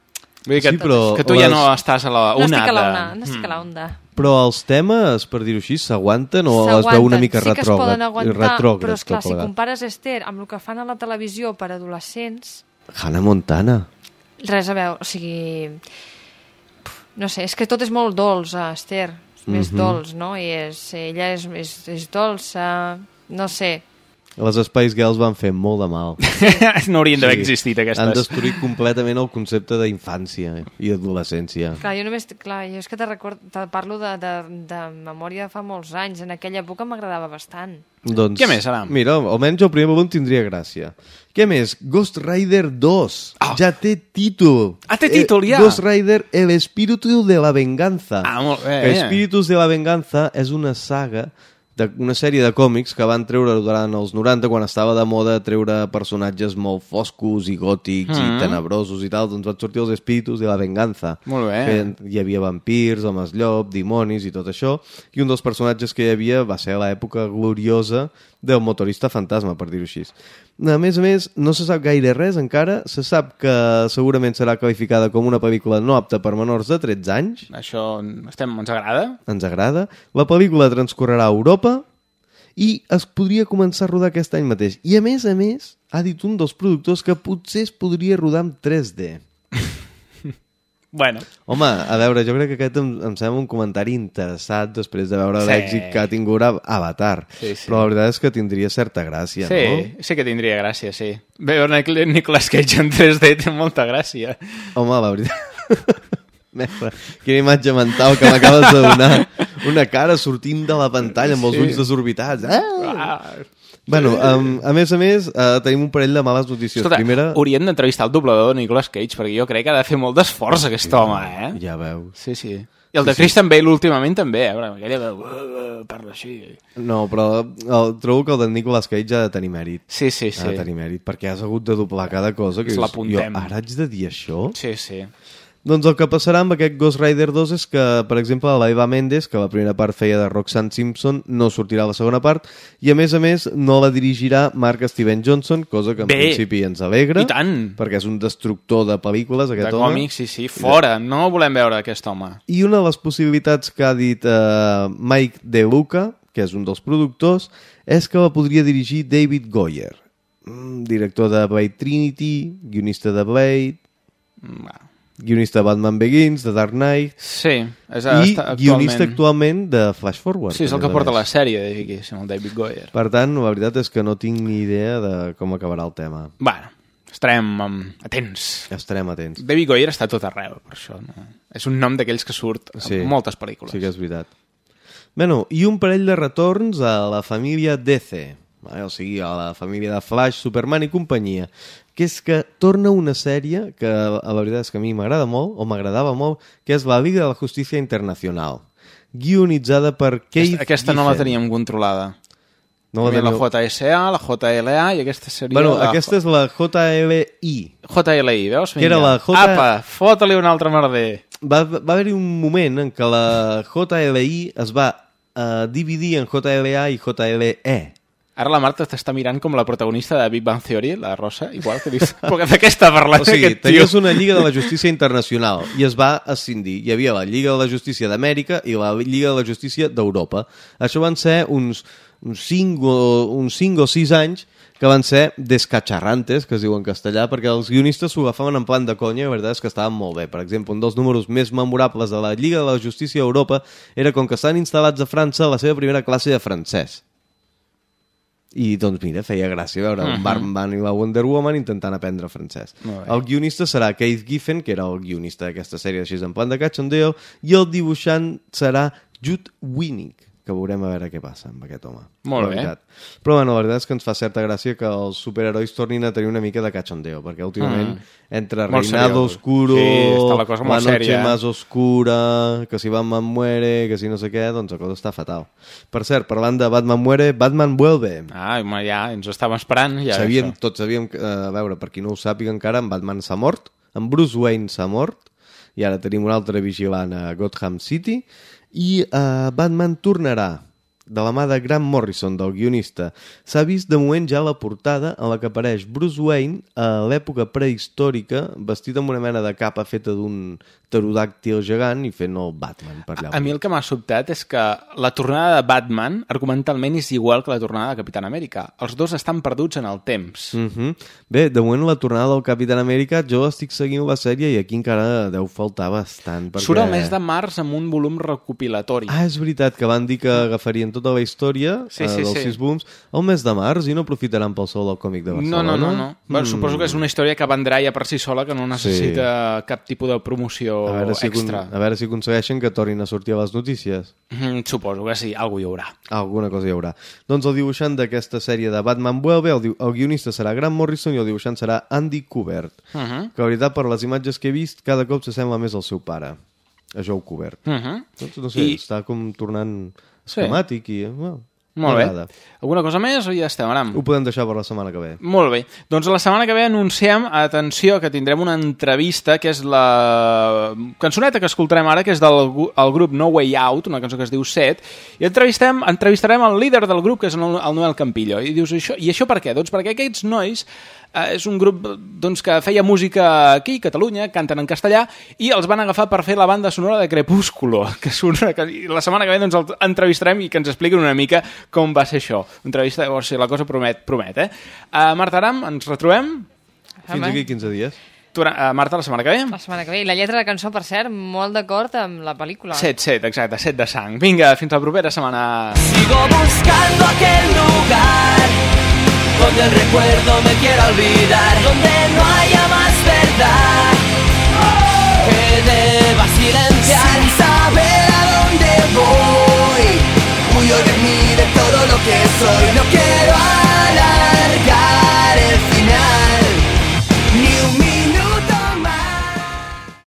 Vull dir que, Sí, però que tu ja les- no estàs a la No estic onada. a la onda, no estic a la onda. Però els temes, per dir-ho així, s'aguanten o es veu una mica sí que es poden retrògrad? aguantar, retrògrad però és clar, tot si plegat? compares Esther amb el que fan a la televisió per adolescents, Hannah Montana. res a veure, o sigui... No sé, és que tot és molt dolç, a Esther. És més Mhm. dolç, no? I és, ella és, és, és dolça, no sé. Les Spice Girls van fer molt de mal. no haurien d'haver existit, aquestes. Han destruït completament el concepte d'infància i adolescència. Clar, jo només, clar, jo és que te, record, te parlo de, de, de memòria de fa molts anys. En aquella època m'agradava bastant. Doncs, Què més, Aram? Mira, almenys el primer volum tindria gràcia. Què més? Ghost Rider 2. Ja té títol. Ah, té títol, ja. Ghost Rider, El espíritu de la venganza. Ah, molt bé. Espíritus de la venganza és una saga d'una sèrie de còmics que van treure durant els 90 quan estava de moda treure personatges molt foscos i gòtics Mm. i tenebrosos i tal, doncs van sortir els espíritus de la venganza. Molt bé. Que hi havia vampirs, homes llop, dimonis i tot això, i un dels personatges que hi havia va ser a l'època gloriosa del motorista fantasma, per dir-ho així. A més a més, no se sap gaire res encara, se sap que segurament serà qualificada com una pel·lícula no apta per menors de 13 anys, Això estem, ens agrada. ens agrada. La pel·lícula transcorrerà a Europa i es podria començar a rodar aquest any mateix. I a més a més, ha dit un dels productors que potser es podria rodar en 3D. Bueno, Home, a veure, jo crec que aquest em, em sembla un comentari interessat després de veure Sí. l'èxit que ha tingut Avatar. Sí, sí. Però la veritat és que tindria certa gràcia, sí, no? sí que tindria gràcia, sí. Veure Nic- Nicolas Cage en 3D té molta gràcia. Home, la veritat... Merda, quina imatge mental que m'acabes de donar. Una cara sortint de la pantalla amb els Sí. ulls desorbitats. Ah! Ah. Bueno, um, a més a més, uh, tenim un parell de males notícies. Escolta, Primera... haurien d'entrevistar el doblador de Nicolas Cage, perquè jo crec que ha de fer molt d'esforç aquest home, eh? Ja veus. Sí, sí. I el de Sí, sí. Bale últimament també, eh? Aquella que uh, uh, parla així. No, però el, trobo que el de Nicolas Cage ha de tenir mèrit. Sí, sí, Ha de sí. tenir mèrit, perquè has hagut de doblar cada cosa. Que Ens dius, l'apuntem. Jo ara haig de dir això? Sí, sí. Doncs el que passarà amb aquest Ghost Rider 2 és que, per exemple, la Eva Mendes, que la primera part feia de Roxanne Simpson, no sortirà a la segona part, i a més a més no la dirigirà Mark Steven Johnson, cosa que en Bé, principi ens alegra. i tant. Perquè és un destructor de pel·lícules, De aquest home. còmics, sí, sí, fora. No volem veure aquest home. I una de les possibilitats que ha dit eh, Mike De Luca, que és un dels productors, és que la podria dirigir David Goyer, mm, director de Blade Trinity, guionista de Blade, guionista de Batman Begins, de Dark Knight, Sí, és, i està guionista actualment... actualment de Flash Forward. Sí, és el que porta la sèrie, diguéssim, el David Goyer. Per tant, la veritat és que no tinc ni idea de com acabarà el tema. Bueno, estarem um, atents. Estarem atents. David Goyer està tot arreu, per això. No? És un nom d'aquells que surt Sí. en moltes pel·lícules. Sí que és veritat. Bueno, i un parell de retorns a la família DC, o sigui, a la família de Flash, Superman i companyia, que és que torna una sèrie que la veritat és que a mi m'agrada molt, o m'agradava molt, que és la Liga de la Justícia Internacional, guionitzada per Keith Aquesta, aquesta no la teníem controlada. No la teniu- la JSA, la JLA i aquesta seria Bueno, la aquesta és la JLI. JLI, veus? Que era la J- Apa, fota-li un altre merder. Va, va haver-hi un moment en què la JLI es va eh, dividir en JLA i JLE. Ara la Marta t'està mirant com la protagonista de Big Bang Theory, la Rosa, igual que dius... Però de què està parlant O sigui, aquest tio? tenies una Lliga de la Justícia Internacional i es va escindir. Hi havia la Lliga de la Justícia d'Amèrica i la Lliga de la Justícia d'Europa. Això van ser uns, uns, 5 o, uns 5 o 6 anys que van ser descacharrantes, que es diu en castellà, perquè els guionistes s'ho agafaven en plan de conya i la veritat és que estaven molt bé. Per exemple, un dels números més memorables de la Lliga de la Justícia d'Europa era com que estan instal·lats a França la seva primera classe de francès. I doncs mira, feia gràcia veure uh -huh. Un Batman i la Wonder Woman intentant aprendre francès. El guionista serà Keith Giffen, que era el guionista d'aquesta sèrie així en plan de cachondeo, i el dibuixant serà Jude Winnick, que veurem a veure què passa amb aquest home. Molt la bé. Però bueno, la veritat és que ens fa certa gràcia que els superherois tornin a tenir una mica de cachondeo, perquè últimament Mm. entre Molt Reinado seriós. Oscuro, Sí, està la cosa molt noche sèria, más oscura, que si Batman muere, que si no sé què, doncs la cosa està fatal. Per cert, parlant de Batman muere, Batman vuelve. Ah, home, ja ens ho estàvem esperant. Ja Sabíem, això. tots sabíem, que, eh, a veure, per qui no ho sàpiga encara, en Batman s'ha mort, en Bruce Wayne s'ha mort, i ara tenim un altre vigilant a Gotham City, i eh, Batman tornarà de la mà de Grant Morrison, del guionista. S'ha vist de moment ja la portada en la que apareix Bruce Wayne a l'època prehistòrica, vestit amb una mena de capa feta d'un pterodàctil gegant i fent el Batman per allà. A mi el que m'ha sobtat és que la tornada de Batman argumentalment és igual que la tornada de Capitán Amèrica. Els dos estan perduts en el temps. Mm -hmm. Bé, de moment la tornada del Capitán Amèrica jo estic seguint la sèrie i aquí encara deu faltar bastant perquè... Surt el mes de març amb un volum recopilatori. Ah, és veritat que van dir que agafarien tota la història Sí, eh, sí, dels sí. sis volums el mes de març i no aprofitaran pel sol del còmic de No, Barcelona. no, no. no. Bueno, Mm. Suposo que és una història que vendrà ja per si sola, que no necessita cap tipus de promoció a veure, si extra. a veure si aconsegueixen que tornin a sortir a les notícies. Mm, suposo que sí, alguna hi haurà. Alguna cosa hi haurà. Doncs el dibuixant d'aquesta sèrie de Batman Vuelve, el, el guionista serà Grant Morrison i el dibuixant serà Andy Kubert, Uh -huh. que la veritat per les imatges que he vist cada cop s'assembla més al seu pare, a Joe Kubert. Uh -huh. Doncs no sé, I- està com tornant Sí. esquemàtic i... Bueno, Molt bé. Alguna cosa més o ja estem, Aram? Ho podem deixar per la setmana que ve. Molt bé. Doncs la setmana que ve anunciem, atenció, que tindrem una entrevista, que és la cançoneta que escoltarem ara, que és del el grup No Way Out, una cançó que es diu Set, i entrevistem, entrevistarem el líder del grup, que és el, el Noel Campillo. I dius, això, i això per què? Doncs perquè aquests nois eh, és un grup doncs, que feia música aquí, a Catalunya, canten en castellà, i els van agafar per fer la banda sonora de Crepúsculo, que és una, que la setmana que ve doncs, els entrevistarem i que ens expliquin una mica com va ser això. Entrevista, o sigui, la cosa promet, promet eh? Uh, Marta Aram, ens retrobem? Fins Home. aquí 15 dies. Tu, uh, Marta, la setmana que ve? La setmana que ve. I la lletra de la cançó, per cert, molt d'acord amb la pel·lícula. Set, set, exacte, set de sang. Vinga, fins la propera setmana. Sigo buscando aquel lugar donde el recuerdo me quiero olvidar, donde no haya más verdad que deba silenciar. Sin saber a dónde voy, huyo de mí, de todo lo que soy. No quiero alargar el final.